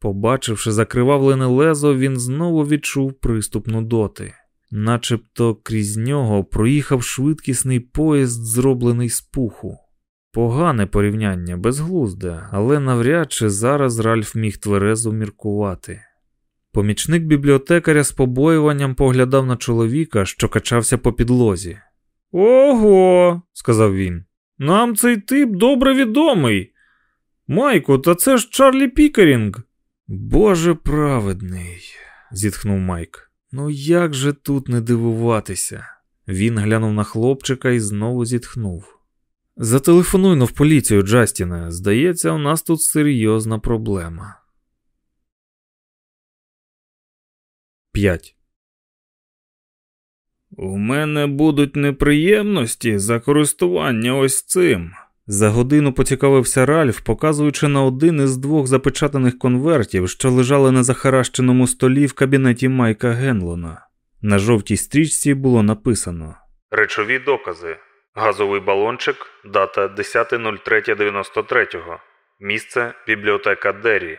Побачивши закривавлене лезо, він знову відчув приступ нудоти начебто крізь нього проїхав швидкісний поїзд, зроблений з пуху. Погане порівняння, безглузде, але навряд чи зараз Ральф міг тверезо міркувати. Помічник бібліотекаря з побоюванням поглядав на чоловіка, що качався по підлозі. Ого, сказав він, нам цей тип добре відомий. Майку, та це ж Чарлі Пікерінг. Боже праведний, зітхнув Майк. Ну як же тут не дивуватися? Він глянув на хлопчика і знову зітхнув. Зателефонуй в поліцію, Джастіне. Здається, у нас тут серйозна проблема. 5. У мене будуть неприємності за користування ось цим. За годину поцікавився Ральф, показуючи на один із двох запечатаних конвертів, що лежали на захаращеному столі в кабінеті Майка Генлона. На жовтій стрічці було написано Речові докази. Газовий балончик, дата 10.03.93. Місце бібліотека Дері.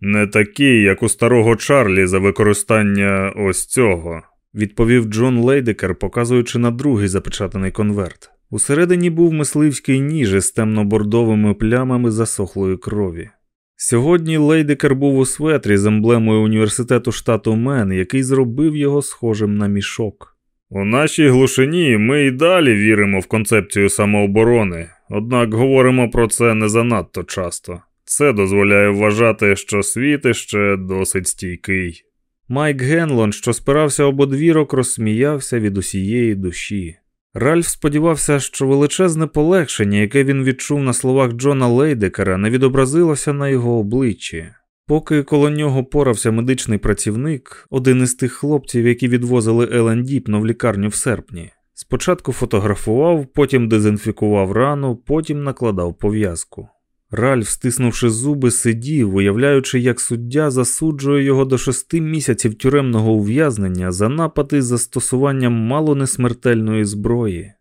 Не такий, як у старого Чарлі за використання ось цього, відповів Джон Лейдекер, показуючи на другий запечатаний конверт. Усередині був мисливський ніж із темно-бордовими плямами засохлої крові. Сьогодні Лейдекер був у светрі з емблемою університету штату Мен, який зробив його схожим на мішок. У нашій глушині ми й далі віримо в концепцію самооборони, однак говоримо про це не занадто часто. Це дозволяє вважати, що світ іще досить стійкий. Майк Генлон, що спирався об одвірок, розсміявся від усієї душі. Ральф сподівався, що величезне полегшення, яке він відчув на словах Джона Лейдекера, не відобразилося на його обличчі. Поки коло нього порався медичний працівник, один із тих хлопців, які відвозили Елен Діпно в лікарню в серпні, спочатку фотографував, потім дезінфікував рану, потім накладав пов'язку. Ральф, стиснувши зуби, сидів, уявляючи, як суддя засуджує його до шести місяців тюремного ув'язнення за напади з застосуванням мало несмертельної зброї.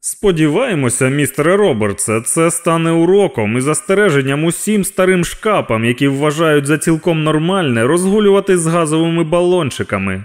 Сподіваємося, містере Робертсе, це стане уроком і застереженням усім старим шкапам, які вважають за цілком нормальне розгулювати з газовими балончиками.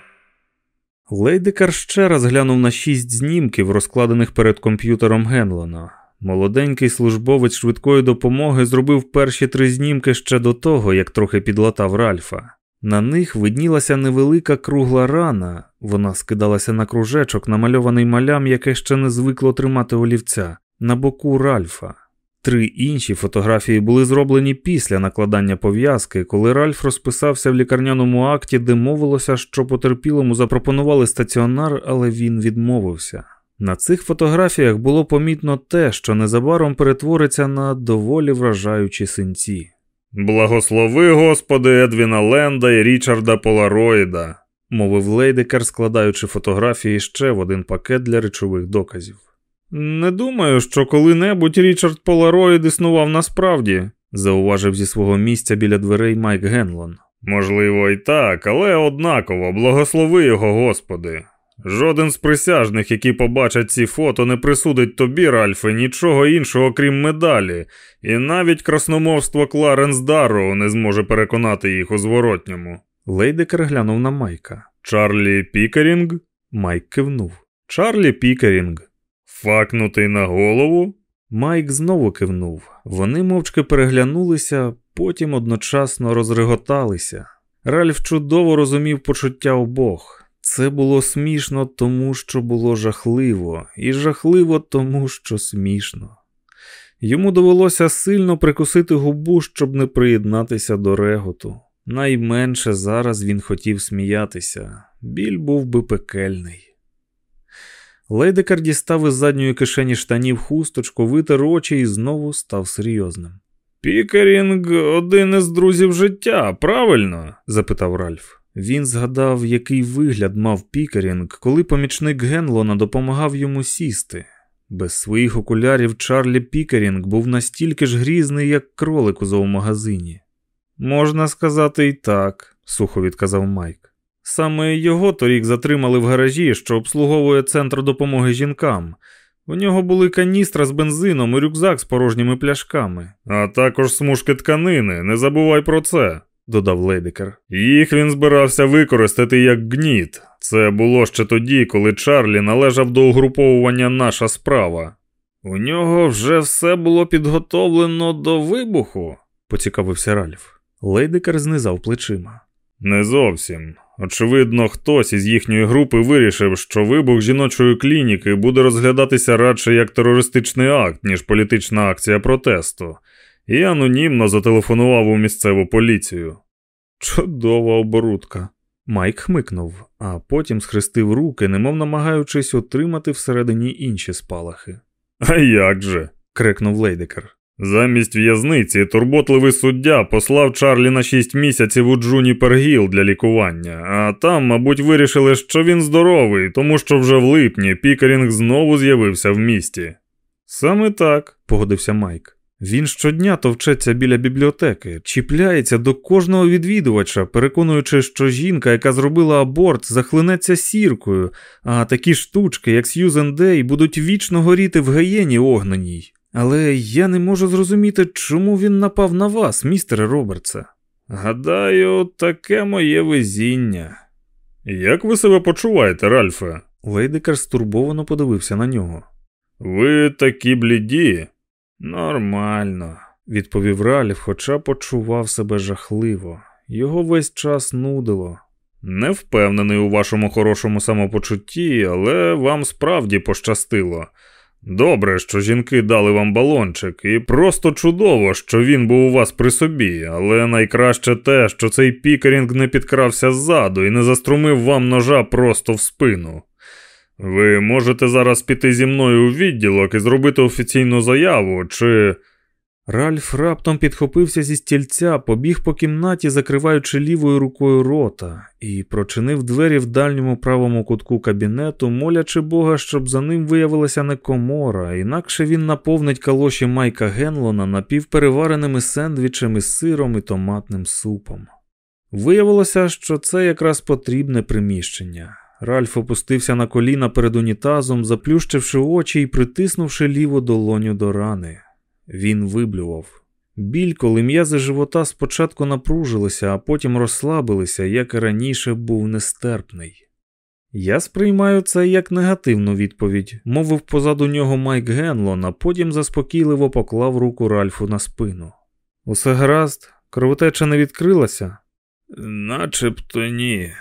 Лейдекар ще раз глянув на шість знімків, розкладених перед комп'ютером Генлона. Молоденький службовець швидкої допомоги зробив перші три знімки ще до того, як трохи підлатав Ральфа. На них виднілася невелика кругла рана, вона скидалася на кружечок, намальований малям, яке ще не звикло тримати олівця, на боку Ральфа. Три інші фотографії були зроблені після накладання пов'язки, коли Ральф розписався в лікарняному акті, де мовилося, що потерпілому запропонували стаціонар, але він відмовився. На цих фотографіях було помітно те, що незабаром перетвориться на доволі вражаючі синці. Благослови Господи Едвіна Ленда і Річарда Полароїда, мовив Лейдекер, складаючи фотографії ще в один пакет для речових доказів. Не думаю, що коли-небудь Річард Полароїд існував насправді, зауважив зі свого місця біля дверей Майк Генлон. Можливо, і так, але однаково, благослови його, Господи. Жоден з присяжних, які побачать ці фото, не присудить тобі, Ральфе, нічого іншого, крім медалі, і навіть красномовство Кларенс Дарроу не зможе переконати їх у зворотньому. Лейдекер глянув на Майка. Чарлі Пікерінг? Майк кивнув. Чарлі Пікерінг. Факнутий на голову? Майк знову кивнув. Вони мовчки переглянулися, потім одночасно розреготалися. Ральф чудово розумів почуття обох. Це було смішно, тому що було жахливо, і жахливо тому, що смішно. Йому довелося сильно прикусити губу, щоб не приєднатися до реготу. Найменше зараз він хотів сміятися, біль був би пекельний. Лейдекар дістав із задньої кишені штанів хусточку, витер очі і знову став серйозним. Пікерінг один із друзів життя, правильно? запитав Ральф. Він згадав, який вигляд мав Пікерінг, коли помічник Генлона допомагав йому сісти. Без своїх окулярів Чарлі Пікерінг був настільки ж грізний, як кролик у зоомагазині. Можна сказати і так, сухо відказав Майк. Саме його торік затримали в гаражі, що обслуговує центр допомоги жінкам. У нього були каністра з бензином і рюкзак з порожніми пляшками, а також смужки тканини, не забувай про це додав Лейдекер. Їх він збирався використати як гніт. Це було ще тоді, коли Чарлі належав до угруповування наша справа. У нього вже все було підготовлено до вибуху, поцікавився Ральф. Лейдекер знизав плечима. Не зовсім. Очевидно, хтось із їхньої групи вирішив, що вибух жіночої клініки буде розглядатися радше як терористичний акт, ніж політична акція протесту, і анонімно зателефонував у місцеву поліцію. Чудова оборудка. Майк хмикнув, а потім схрестив руки, немов намагаючись отримати всередині інші спалахи. А як же? крикнув Лейдекер. Замість в'язниці турботливий суддя послав Чарлі на шість місяців у Джуні Пергіл для лікування, а там, мабуть, вирішили, що він здоровий, тому що вже в липні Пікерінг знову з'явився в місті. Саме так, погодився Майк. Він щодня товчеться біля бібліотеки, чіпляється до кожного відвідувача, переконуючи, що жінка, яка зробила аборт, захлинеться сіркою, а такі штучки, як Сьюзен Дей, будуть вічно горіти в гаєні огненій. Але я не можу зрозуміти, чому він напав на вас, містере Робертсе. Гадаю, таке моє везіння. Як ви себе почуваєте, Ральфе? Лейдекер стурбовано подивився на нього. Ви такі бліді. Нормально, відповів Ральф, хоча почував себе жахливо. Його весь час нудило. Не впевнений у вашому хорошому самопочутті, але вам справді пощастило. Добре, що жінки дали вам балончик, і просто чудово, що він був у вас при собі, але найкраще те, що цей пікерінг не підкрався ззаду і не заструмив вам ножа просто в спину. Ви можете зараз піти зі мною у відділок і зробити офіційну заяву, чи. Ральф раптом підхопився зі стільця, побіг по кімнаті, закриваючи лівою рукою рота, і прочинив двері в дальньому правому кутку кабінету, молячи Бога, щоб за ним виявилася не комора, інакше він наповнить калоші Майка Генлона напівперевареними сендвічами сиром і томатним супом. Виявилося, що це якраз потрібне приміщення. Ральф опустився на коліна перед унітазом, заплющивши очі і притиснувши ліву долоню до рани. Він виблював. Біль, коли м'язи живота спочатку напружилися, а потім розслабилися, як і раніше, був нестерпний. Я сприймаю це як негативну відповідь, мовив позаду нього Майк Генлон, а потім заспокійливо поклав руку Ральфу на спину. Усе гаразд, кровотеча не відкрилася? Начебто ні.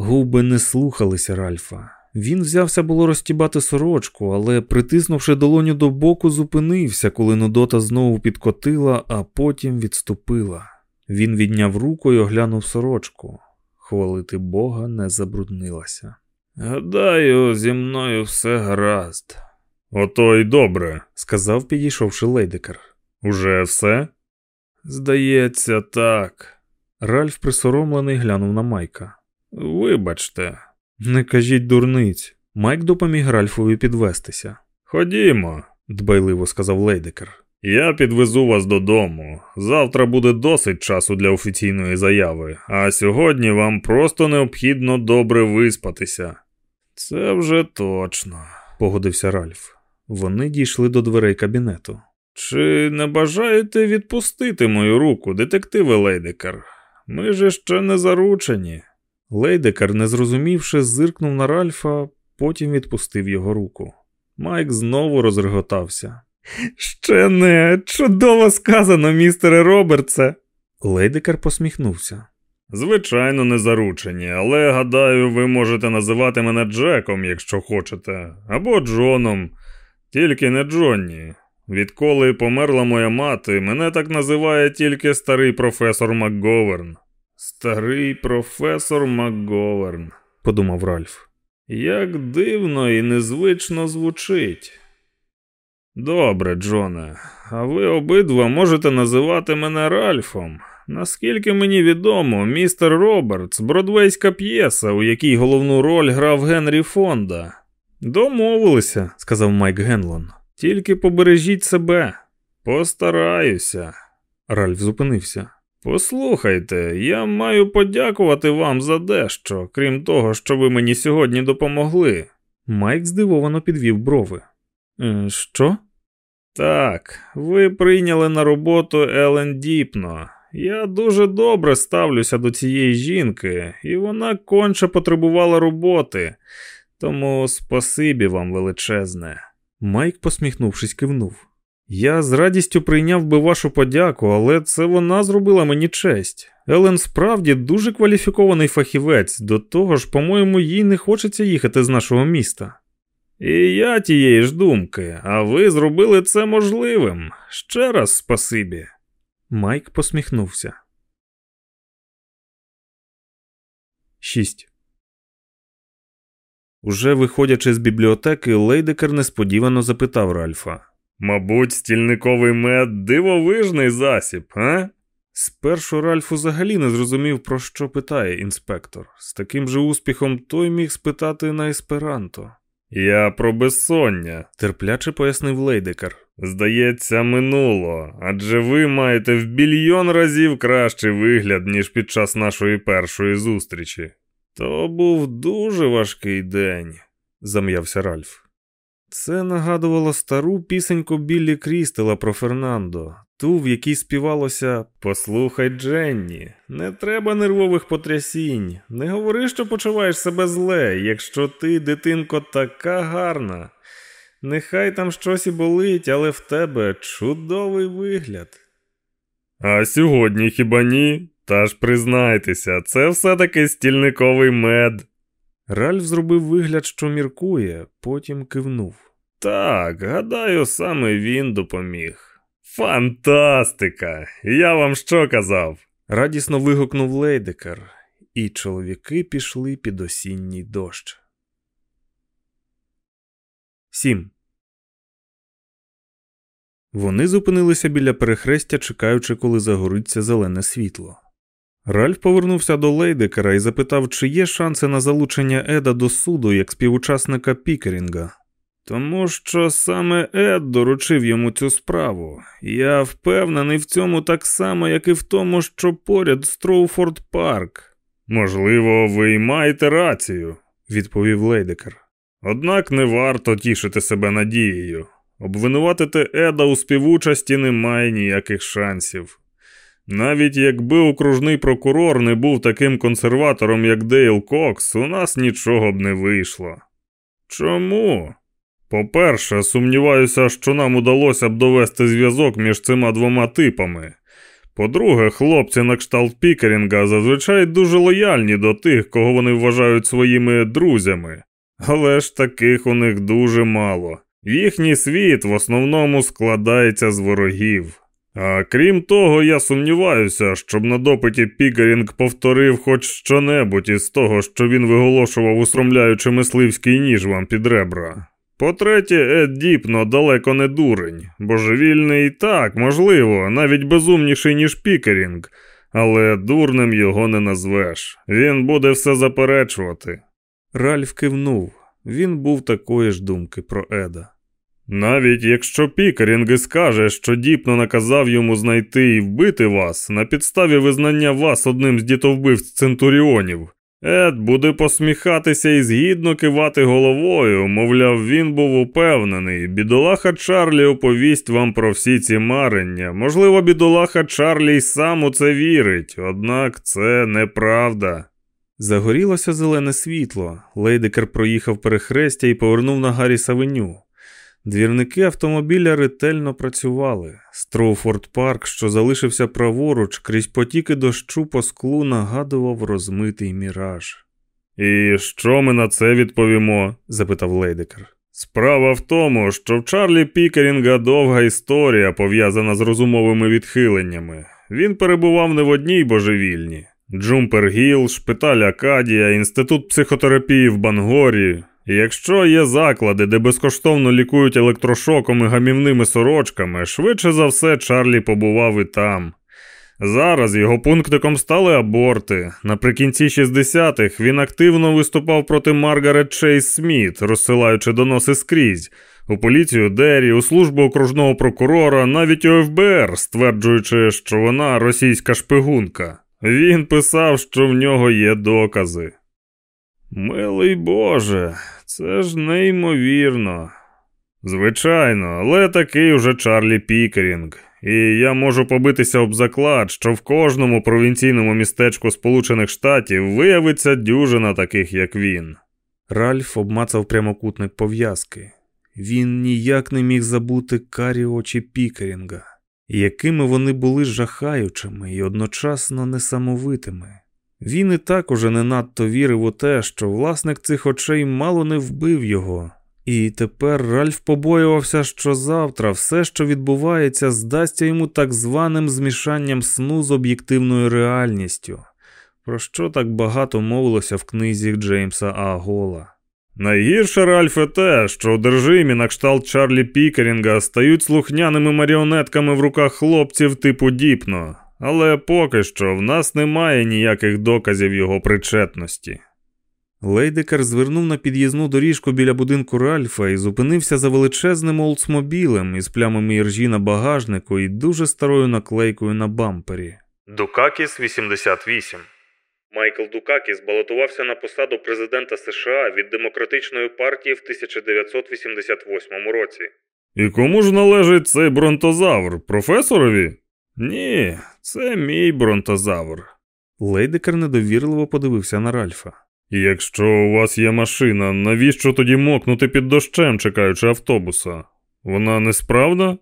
Губи не слухалися Ральфа. Він взявся було розтібати сорочку, але, притиснувши долоню до боку, зупинився, коли Нудота знову підкотила, а потім відступила. Він відняв руку і оглянув сорочку. Хвалити Бога не забруднилася. Гадаю, зі мною все гаразд. Ото й добре, сказав, підійшовши Лейдекер. Уже все? Здається, так. Ральф присоромлений глянув на Майка. Вибачте. Не кажіть дурниць. Майк допоміг Ральфові підвестися. Ходімо, дбайливо сказав Лейдекер. Я підвезу вас додому. Завтра буде досить часу для офіційної заяви, а сьогодні вам просто необхідно добре виспатися. Це вже точно, погодився Ральф. Вони дійшли до дверей кабінету. Чи не бажаєте відпустити мою руку, детективе Лейдекер? Ми ж ще не заручені. Лейдекар, не зрозумівши, зиркнув на Ральфа, потім відпустив його руку. Майк знову розреготався. Ще не чудово сказано, містере Робертсе. Лейдекар посміхнувся. Звичайно, не заручені, але гадаю, ви можете називати мене Джеком, якщо хочете, або Джоном, тільки не Джонні. Відколи померла моя мати, мене так називає тільки старий професор МакГоверн. Старий професор МакГоверн, подумав Ральф. Як дивно і незвично звучить. Добре, Джоне, а ви обидва можете називати мене Ральфом. Наскільки мені відомо, містер Робертс бродвейська п'єса, у якій головну роль грав Генрі Фонда. Домовилися, сказав Майк Генлон. Тільки побережіть себе. Постараюся. Ральф зупинився. Послухайте, я маю подякувати вам за дещо, крім того, що ви мені сьогодні допомогли. Майк здивовано підвів брови. «Е, що? Так, ви прийняли на роботу Елен Діпно. Я дуже добре ставлюся до цієї жінки, і вона конче потребувала роботи, тому спасибі вам величезне. Майк, посміхнувшись, кивнув. Я з радістю прийняв би вашу подяку, але це вона зробила мені честь. Елен справді дуже кваліфікований фахівець, до того ж, по-моєму, їй не хочеться їхати з нашого міста. І я тієї ж думки, а ви зробили це можливим. Ще раз спасибі. Майк посміхнувся. 6. Уже виходячи з бібліотеки, Лейдекер несподівано запитав Ральфа. Мабуть, стільниковий мед дивовижний засіб, а? Спершу Ральф взагалі не зрозумів, про що питає інспектор. З таким же успіхом той міг спитати на есперанто. Я про безсоння, терпляче пояснив Лейдекер. Здається, минуло, адже ви маєте в більйон разів кращий вигляд, ніж під час нашої першої зустрічі. То був дуже важкий день, зам'явся Ральф. Це нагадувало стару пісеньку Біллі Крістела про Фернандо. ту, в якій співалося Послухай, Дженні, не треба нервових потрясінь. Не говори, що почуваєш себе зле, якщо ти, дитинко, така гарна. Нехай там щось і болить, але в тебе чудовий вигляд. А сьогодні хіба ні? Та ж признайтеся, це все-таки стільниковий мед. Ральф зробив вигляд, що міркує, потім кивнув. Так, гадаю, саме він допоміг. Фантастика! Я вам що казав? Радісно вигукнув Лейдекер, і чоловіки пішли під осінній дощ. 7. Вони зупинилися біля перехрестя, чекаючи, коли загориться зелене світло. Ральф повернувся до Лейдекера і запитав, чи є шанси на залучення Еда до суду як співучасника Пікерінга. Тому що саме Ед доручив йому цю справу. Я впевнений в цьому так само, як і в тому, що поряд Строуфорд Парк. Можливо, ви й маєте рацію, відповів Лейдекер. Однак не варто тішити себе надією. Обвинуватити Еда у співучасті немає ніяких шансів. Навіть якби окружний прокурор не був таким консерватором, як Дейл Кокс, у нас нічого б не вийшло. Чому? По-перше, сумніваюся, що нам удалося б довести зв'язок між цими двома типами. По-друге, хлопці на кшталт Пікерінга зазвичай дуже лояльні до тих, кого вони вважають своїми друзями, але ж таких у них дуже мало. Їхній світ в основному складається з ворогів. А крім того, я сумніваюся, щоб на допиті Пікерінг повторив хоч щонебудь із того, що він виголошував, усромляючи мисливський ніж вам під ребра. По-третє, Ед Діпно далеко не дурень, божевільний так, можливо, навіть безумніший, ніж Пікерінг, але дурним його не назвеш. Він буде все заперечувати. Ральф кивнув. Він був такої ж думки про Еда. Навіть якщо Пікерінг скаже, що діпно наказав йому знайти і вбити вас на підставі визнання вас одним з дітовбивць центуріонів, Ед буде посміхатися і згідно кивати головою, мовляв, він був упевнений, бідолаха Чарлі оповість вам про всі ці марення. Можливо, бідолаха Чарлі й сам у це вірить, однак це неправда. Загорілося зелене світло. Лейдекер проїхав перехрестя і повернув на Гарріс Авеню. Двірники автомобіля ретельно працювали. Строуфорд Парк, що залишився праворуч, крізь потіки дощу по склу нагадував розмитий міраж. І що ми на це відповімо? запитав Лейдекер. Справа в тому, що в Чарлі Пікерінга довга історія пов'язана з розумовими відхиленнями. Він перебував не в одній божевільні. Джумпер Гіл, шпиталь Акадія, інститут психотерапії в Бангорі. Якщо є заклади, де безкоштовно лікують електрошоком і гамівними сорочками, швидше за все Чарлі побував і там. Зараз його пунктиком стали аборти. Наприкінці 60-х він активно виступав проти Маргарет Чейз Сміт, розсилаючи доноси скрізь у поліцію Дері, у службу окружного прокурора, навіть у ФБР, стверджуючи, що вона російська шпигунка. Він писав, що в нього є докази. Милий Боже, це ж неймовірно. Звичайно, але такий уже Чарлі Пікерінг, і я можу побитися об заклад, що в кожному провінційному містечку Сполучених Штатів виявиться дюжина таких, як він. Ральф обмацав прямокутник пов'язки. Він ніяк не міг забути карі очі Пікерінга, якими вони були жахаючими і одночасно несамовитими. Він і так уже не надто вірив у те, що власник цих очей мало не вбив його, і тепер Ральф побоювався, що завтра все, що відбувається, здасться йому так званим змішанням сну з об'єктивною реальністю, про що так багато мовилося в книзі Джеймса А. Гола. Найгірше Ральфе те, що одержимі на кшталт Чарлі Пікерінга стають слухняними маріонетками в руках хлопців типу Діпно. Але поки що в нас немає ніяких доказів його причетності. Лейдекер звернув на під'їзну доріжку біля будинку Ральфа і зупинився за величезним олдсмобілем із плямами іржі на багажнику і дуже старою наклейкою на бампері. Дукакіс 88 Майкл Дукакіс балотувався на посаду президента США від Демократичної партії в 1988 році. І кому ж належить цей бронтозавр? Професорові? Ні, це мій бронтозавр. Лейдекер недовірливо подивився на Ральфа. Якщо у вас є машина, навіщо тоді мокнути під дощем, чекаючи автобуса? Вона несправда?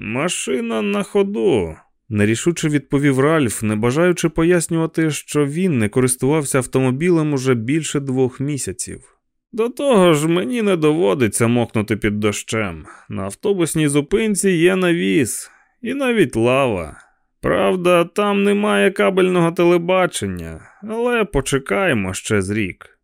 Машина на ходу, нерішуче відповів Ральф, не бажаючи пояснювати, що він не користувався автомобілем уже більше двох місяців. До того ж, мені не доводиться мокнути під дощем. На автобусній зупинці є навіс і навіть лава. Правда, там немає кабельного телебачення, але почекаємо ще з рік.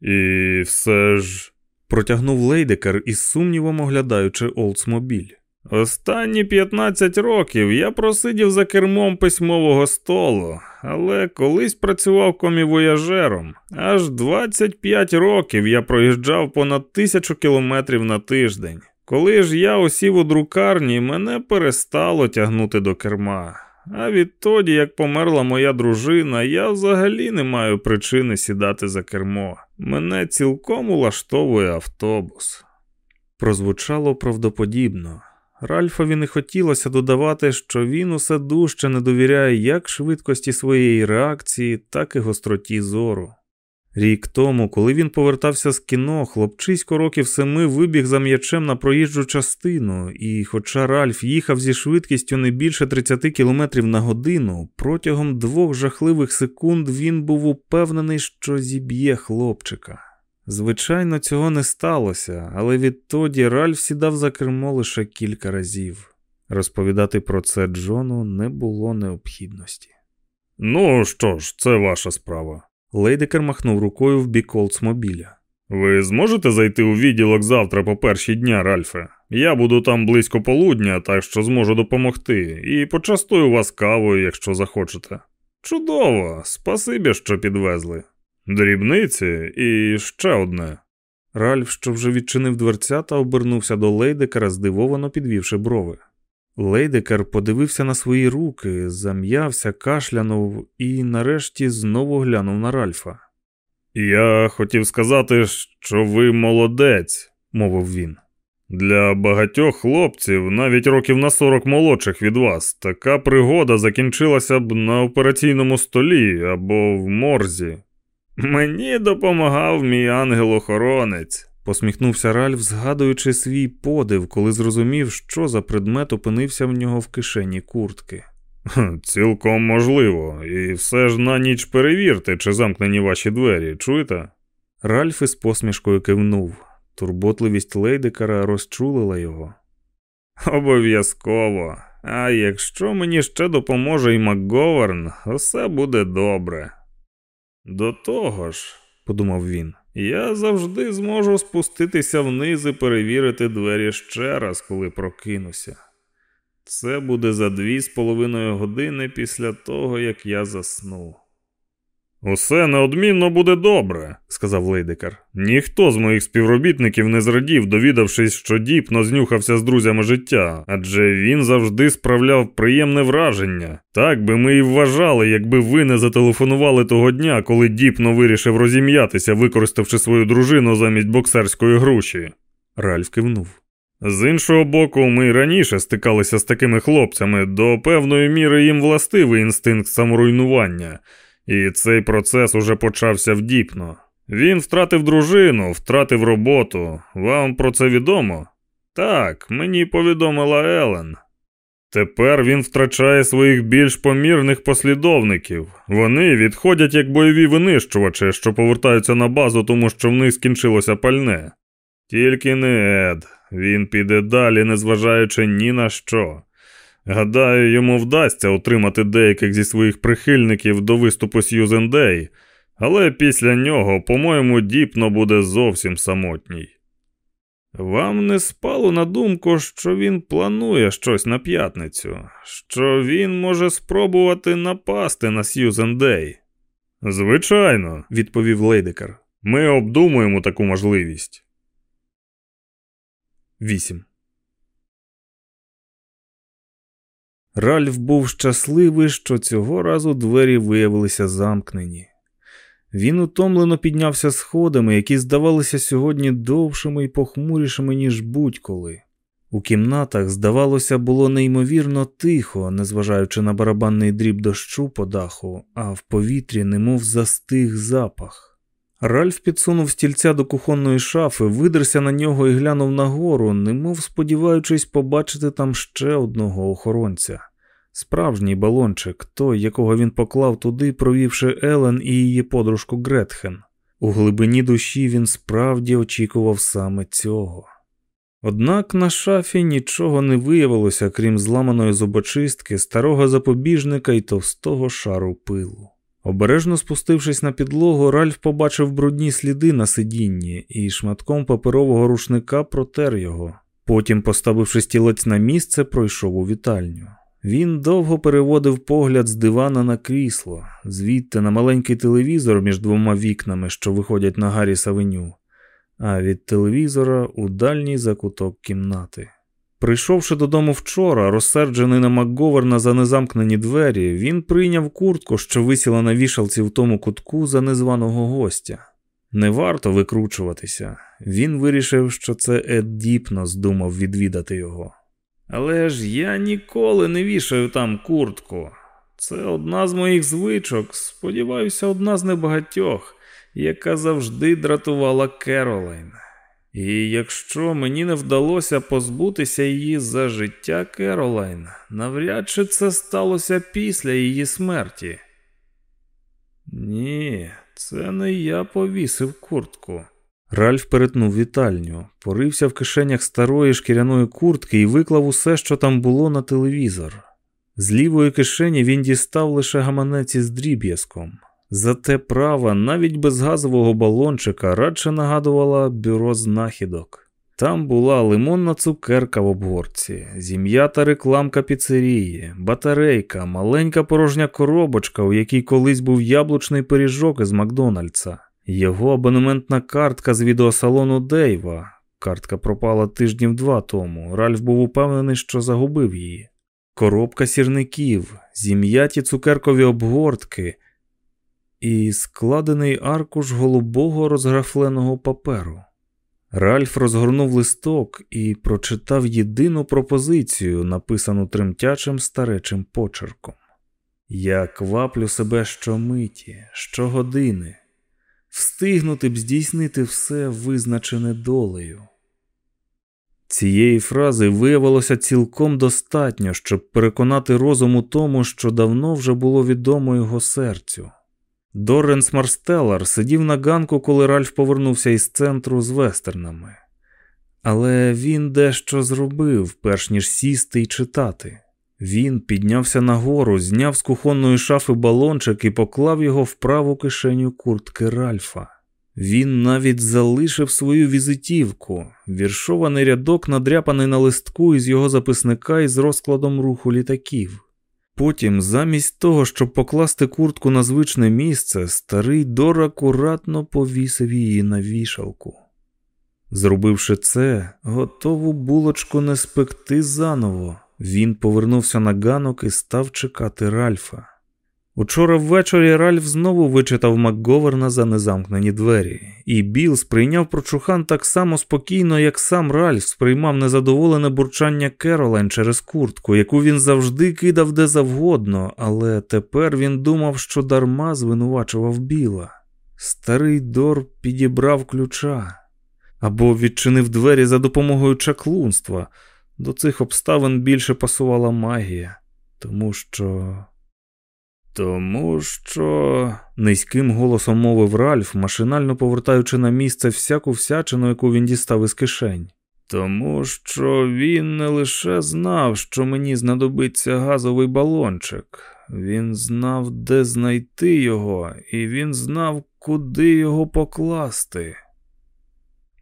І все ж. протягнув Лейдекер із сумнівом оглядаючи Олдсмобіль. Останні 15 років я просидів за кермом письмового столу, але колись працював комівояжером. Аж 25 років я проїжджав понад тисячу кілометрів на тиждень. Коли ж я осів у друкарні, мене перестало тягнути до керма. А відтоді, як померла моя дружина, я взагалі не маю причини сідати за кермо. Мене цілком улаштовує автобус. Прозвучало правдоподібно. Ральфові не хотілося додавати, що він усе дужче не довіряє як швидкості своєї реакції, так і гостроті зору. Рік тому, коли він повертався з кіно, хлопчисько років семи вибіг за м'ячем на проїжджу частину, і, хоча Ральф їхав зі швидкістю не більше 30 км на годину, протягом двох жахливих секунд він був упевнений, що зіб'є хлопчика. Звичайно, цього не сталося, але відтоді Ральф сідав за кермо лише кілька разів. Розповідати про це Джону не було необхідності. Ну що ж, це ваша справа. Лейдекер махнув рукою в бік Олдсмобіля. Ви зможете зайти у відділок завтра по перші дня, Ральфе? Я буду там близько полудня, так що зможу допомогти, і почастую вас кавою, якщо захочете. Чудово, спасибі, що підвезли. Дрібниці і ще одне. Ральф, що вже відчинив дверця та обернувся до Лейдекера, здивовано підвівши брови. Лейдекер подивився на свої руки, зам'явся, кашлянув і нарешті знову глянув на Ральфа. Я хотів сказати, що ви молодець, мовив він. Для багатьох хлопців, навіть років на сорок молодших від вас, така пригода закінчилася б на операційному столі або в морзі. Мені допомагав мій ангел-охоронець, посміхнувся Ральф, згадуючи свій подив, коли зрозумів, що за предмет опинився в нього в кишені куртки. Цілком можливо, і все ж на ніч перевірте, чи замкнені ваші двері, чуєте? Ральф із посмішкою кивнув. Турботливість Лейдекера розчулила його. Обов'язково. А якщо мені ще допоможе і МакГоверн, усе буде добре. До того ж, подумав він, я завжди зможу спуститися вниз і перевірити двері ще раз, коли прокинуся. Це буде за дві з половиною години після того, як я засну. Усе неодмінно буде добре, сказав Лейдекар. Ніхто з моїх співробітників не зрадів, довідавшись, що Діпно знюхався з друзями життя, адже він завжди справляв приємне враження. Так би ми і вважали, якби ви не зателефонували того дня, коли Діпно вирішив розім'ятися, використавши свою дружину замість боксерської груші. Ральф кивнув. З іншого боку, ми раніше стикалися з такими хлопцями, до певної міри їм властивий інстинкт саморуйнування. І цей процес уже почався в Діпно. Він втратив дружину, втратив роботу. Вам про це відомо? Так, мені повідомила Елен. Тепер він втрачає своїх більш помірних послідовників. Вони відходять як бойові винищувачі, що повертаються на базу, тому що в них скінчилося пальне. Тільки не Ед, він піде далі, незважаючи ні на що. Гадаю, йому вдасться отримати деяких зі своїх прихильників до виступу Сьюзен Дей, але після нього, по-моєму, Діпно буде зовсім самотній. Вам не спало на думку, що він планує щось на п'ятницю, що він може спробувати напасти на Сьюзен Дей? Звичайно, відповів Лейдекер. Ми обдумуємо таку можливість. 8. Ральф був щасливий, що цього разу двері виявилися замкнені. Він утомлено піднявся сходами, які здавалися сьогодні довшими і похмурішими, ніж будь-коли. У кімнатах, здавалося, було неймовірно тихо, незважаючи на барабанний дріб дощу по даху, а в повітрі немов застиг запах. Ральф підсунув стільця до кухонної шафи, видерся на нього і глянув нагору, немов сподіваючись побачити там ще одного охоронця. Справжній балончик, той, якого він поклав туди, провівши Елен і її подружку Гретхен. У глибині душі він справді очікував саме цього. Однак на шафі нічого не виявилося, крім зламаної зубочистки, старого запобіжника і товстого шару пилу. Обережно спустившись на підлогу, Ральф побачив брудні сліди на сидінні і шматком паперового рушника протер його. Потім, поставивши стілець на місце, пройшов у вітальню. Він довго переводив погляд з дивана на крісло, звідти на маленький телевізор між двома вікнами, що виходять на Гарріс Авеню, а від телевізора у дальній закуток кімнати. Прийшовши додому вчора, розсерджений на Макговерна за незамкнені двері, він прийняв куртку, що висіла на вішалці в тому кутку за незваного гостя. Не варто викручуватися. Він вирішив, що це Ед Діпно здумав відвідати його. Але ж я ніколи не вішаю там куртку. Це одна з моїх звичок, сподіваюся, одна з небагатьох, яка завжди дратувала Керолайн. І якщо мені не вдалося позбутися її за життя Керолайн, навряд чи це сталося після її смерті. Ні, це не я повісив куртку. Ральф перетнув вітальню, порився в кишенях старої шкіряної куртки і виклав усе, що там було на телевізор. З лівої кишені він дістав лише гаманець із дріб'язком. Зате права, навіть без газового балончика, радше нагадувала бюро знахідок. Там була лимонна цукерка в обгорці, зім'ята рекламка піцерії, батарейка, маленька порожня коробочка, у якій колись був яблучний пиріжок із Макдональдса. Його абонементна картка з відеосалону Дейва. Картка пропала тижнів два тому. Ральф був упевнений, що загубив її. Коробка сірників, зім'яті цукеркові обгортки і складений аркуш голубого розграфленого паперу. Ральф розгорнув листок і прочитав єдину пропозицію, написану тремтячим старечим почерком. Я кваплю себе щомиті, щогодини встигнути б здійснити все визначене долею. Цієї фрази виявилося цілком достатньо, щоб переконати розум у тому, що давно вже було відомо його серцю. Доренс Марстеллар сидів на ганку, коли Ральф повернувся із центру з вестернами, але він дещо зробив, перш ніж сісти і читати. Він піднявся нагору, зняв з кухонної шафи балончик і поклав його в праву кишеню куртки Ральфа. Він навіть залишив свою візитівку, віршований рядок, надряпаний на листку із його записника із розкладом руху літаків. Потім, замість того, щоб покласти куртку на звичне місце, старий Дор акуратно повісив її на вішалку. Зробивши це, готову булочку не спекти заново. Він повернувся на ганок і став чекати Ральфа. Учора ввечері Ральф знову вичитав Макговерна за незамкнені двері, і Біл сприйняв прочухан так само спокійно, як сам Ральф сприймав незадоволене бурчання Керолайн через куртку, яку він завжди кидав де завгодно, але тепер він думав, що дарма звинувачував Біла. Старий Дор підібрав ключа або відчинив двері за допомогою чаклунства. До цих обставин більше пасувала магія, тому що. Тому що. низьким голосом мовив Ральф, машинально повертаючи на місце всяку всячину, яку він дістав із кишень. Тому що він не лише знав, що мені знадобиться газовий балончик, він знав, де знайти його, і він знав, куди його покласти.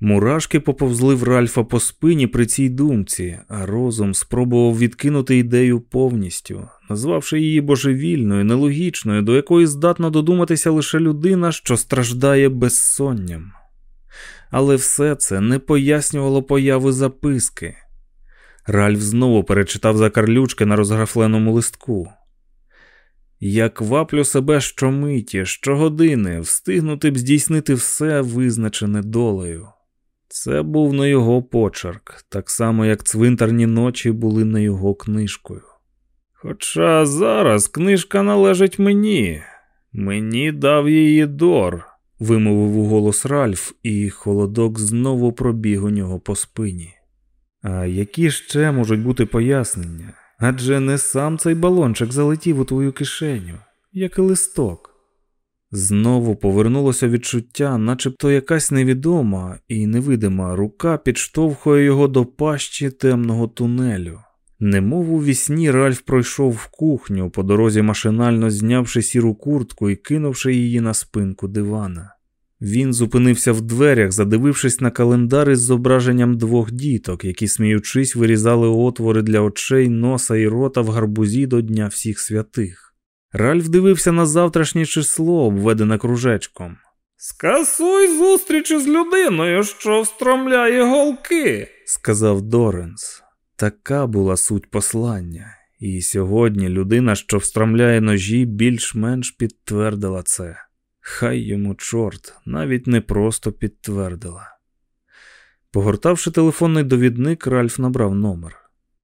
Мурашки поповзли в Ральфа по спині при цій думці, а розум спробував відкинути ідею повністю, назвавши її божевільною, нелогічною, до якої здатна додуматися лише людина, що страждає безсонням. Але все це не пояснювало появи записки. Ральф знову перечитав закарлючки на розграфленому листку. Я кваплю себе щомиті, щогодини, встигнути б здійснити все визначене долею. Це був не його почерк, так само як цвинтарні ночі були не його книжкою. Хоча зараз книжка належить мені, мені дав її Дор, вимовив у голос Ральф, і холодок знову пробіг у нього по спині. А які ще можуть бути пояснення? Адже не сам цей балончик залетів у твою кишеню, як і листок. Знову повернулося відчуття, начебто якась невідома і невидима рука підштовхує його до пащі темного тунелю. Немов у вісні Ральф пройшов в кухню, по дорозі машинально знявши сіру куртку і кинувши її на спинку дивана. Він зупинився в дверях, задивившись на календар із зображенням двох діток, які, сміючись, вирізали отвори для очей, носа і рота в гарбузі до Дня всіх святих. Ральф дивився на завтрашнє число, обведене кружечком. Скасуй зустріч із людиною, що встромляє голки, сказав Доренс. Така була суть послання, і сьогодні людина, що встромляє ножі, більш-менш підтвердила це. Хай йому чорт, навіть не просто підтвердила. Погортавши телефонний довідник, Ральф набрав номер.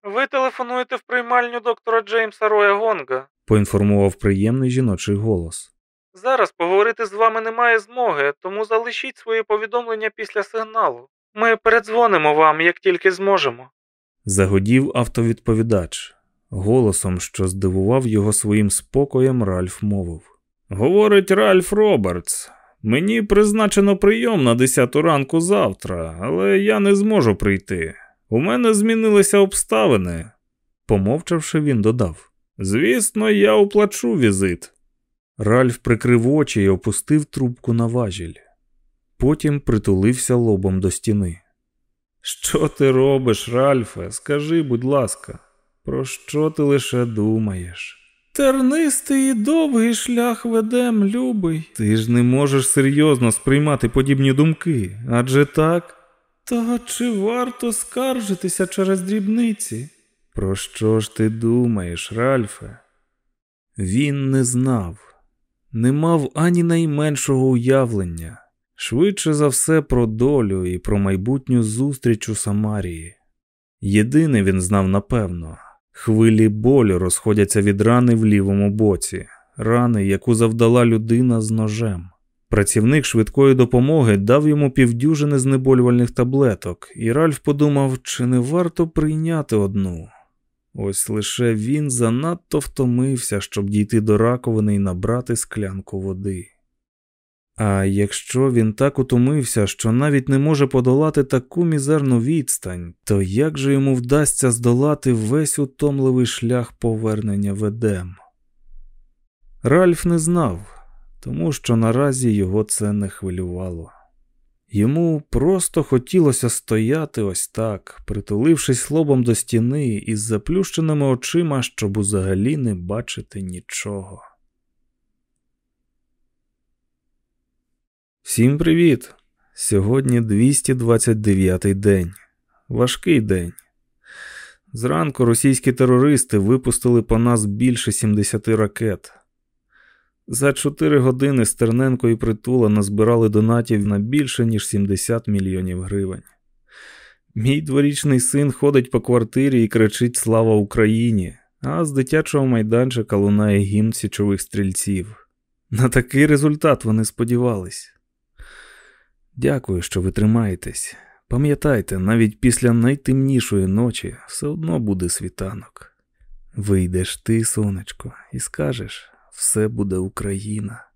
Ви телефонуєте в приймальню доктора Джеймса Роя Гонга, поінформував приємний жіночий голос. Зараз поговорити з вами немає змоги, тому залишіть свої повідомлення після сигналу. Ми передзвонимо вам, як тільки зможемо. Загодів автовідповідач. Голосом, що здивував його своїм спокоєм, Ральф мовив. Говорить Ральф Робертс. Мені призначено прийом на 10 ранку завтра, але я не зможу прийти. У мене змінилися обставини. Помовчавши, він додав: Звісно, я оплачу візит. Ральф прикрив очі і опустив трубку на важіль. Потім притулився лобом до стіни. Що ти робиш, Ральфе? Скажи, будь ласка, про що ти лише думаєш? Тернистий і довгий шлях ведем, любий. Ти ж не можеш серйозно сприймати подібні думки, адже так. Та чи варто скаржитися через дрібниці? Про що ж ти думаєш, Ральфе? Він не знав, не мав ані найменшого уявлення, швидше за все про долю і про майбутню зустріч у Самарії. Єдине він знав напевно. Хвилі болю розходяться від рани в лівому боці, рани, яку завдала людина з ножем. Працівник швидкої допомоги дав йому півдюжини знеболювальних таблеток, і Ральф подумав, чи не варто прийняти одну. Ось лише він занадто втомився, щоб дійти до раковини і набрати склянку води. А якщо він так утомився, що навіть не може подолати таку мізерну відстань, то як же йому вдасться здолати весь утомливий шлях повернення в Едем? Ральф не знав, тому що наразі його це не хвилювало. Йому просто хотілося стояти ось так, притулившись лобом до стіни із заплющеними очима, щоб узагалі не бачити нічого. Всім привіт! Сьогодні 229-й день. Важкий день. Зранку російські терористи випустили по нас більше 70 ракет. За 4 години Стерненко і притула назбирали донатів на більше, ніж 70 мільйонів гривень. Мій дворічний син ходить по квартирі і кричить Слава Україні! А з дитячого майданчика лунає гімн січових стрільців. На такий результат вони сподівались. Дякую, що ви тримаєтесь. Пам'ятайте, навіть після найтемнішої ночі все одно буде світанок. Вийдеш ти, сонечко, і скажеш все буде Україна.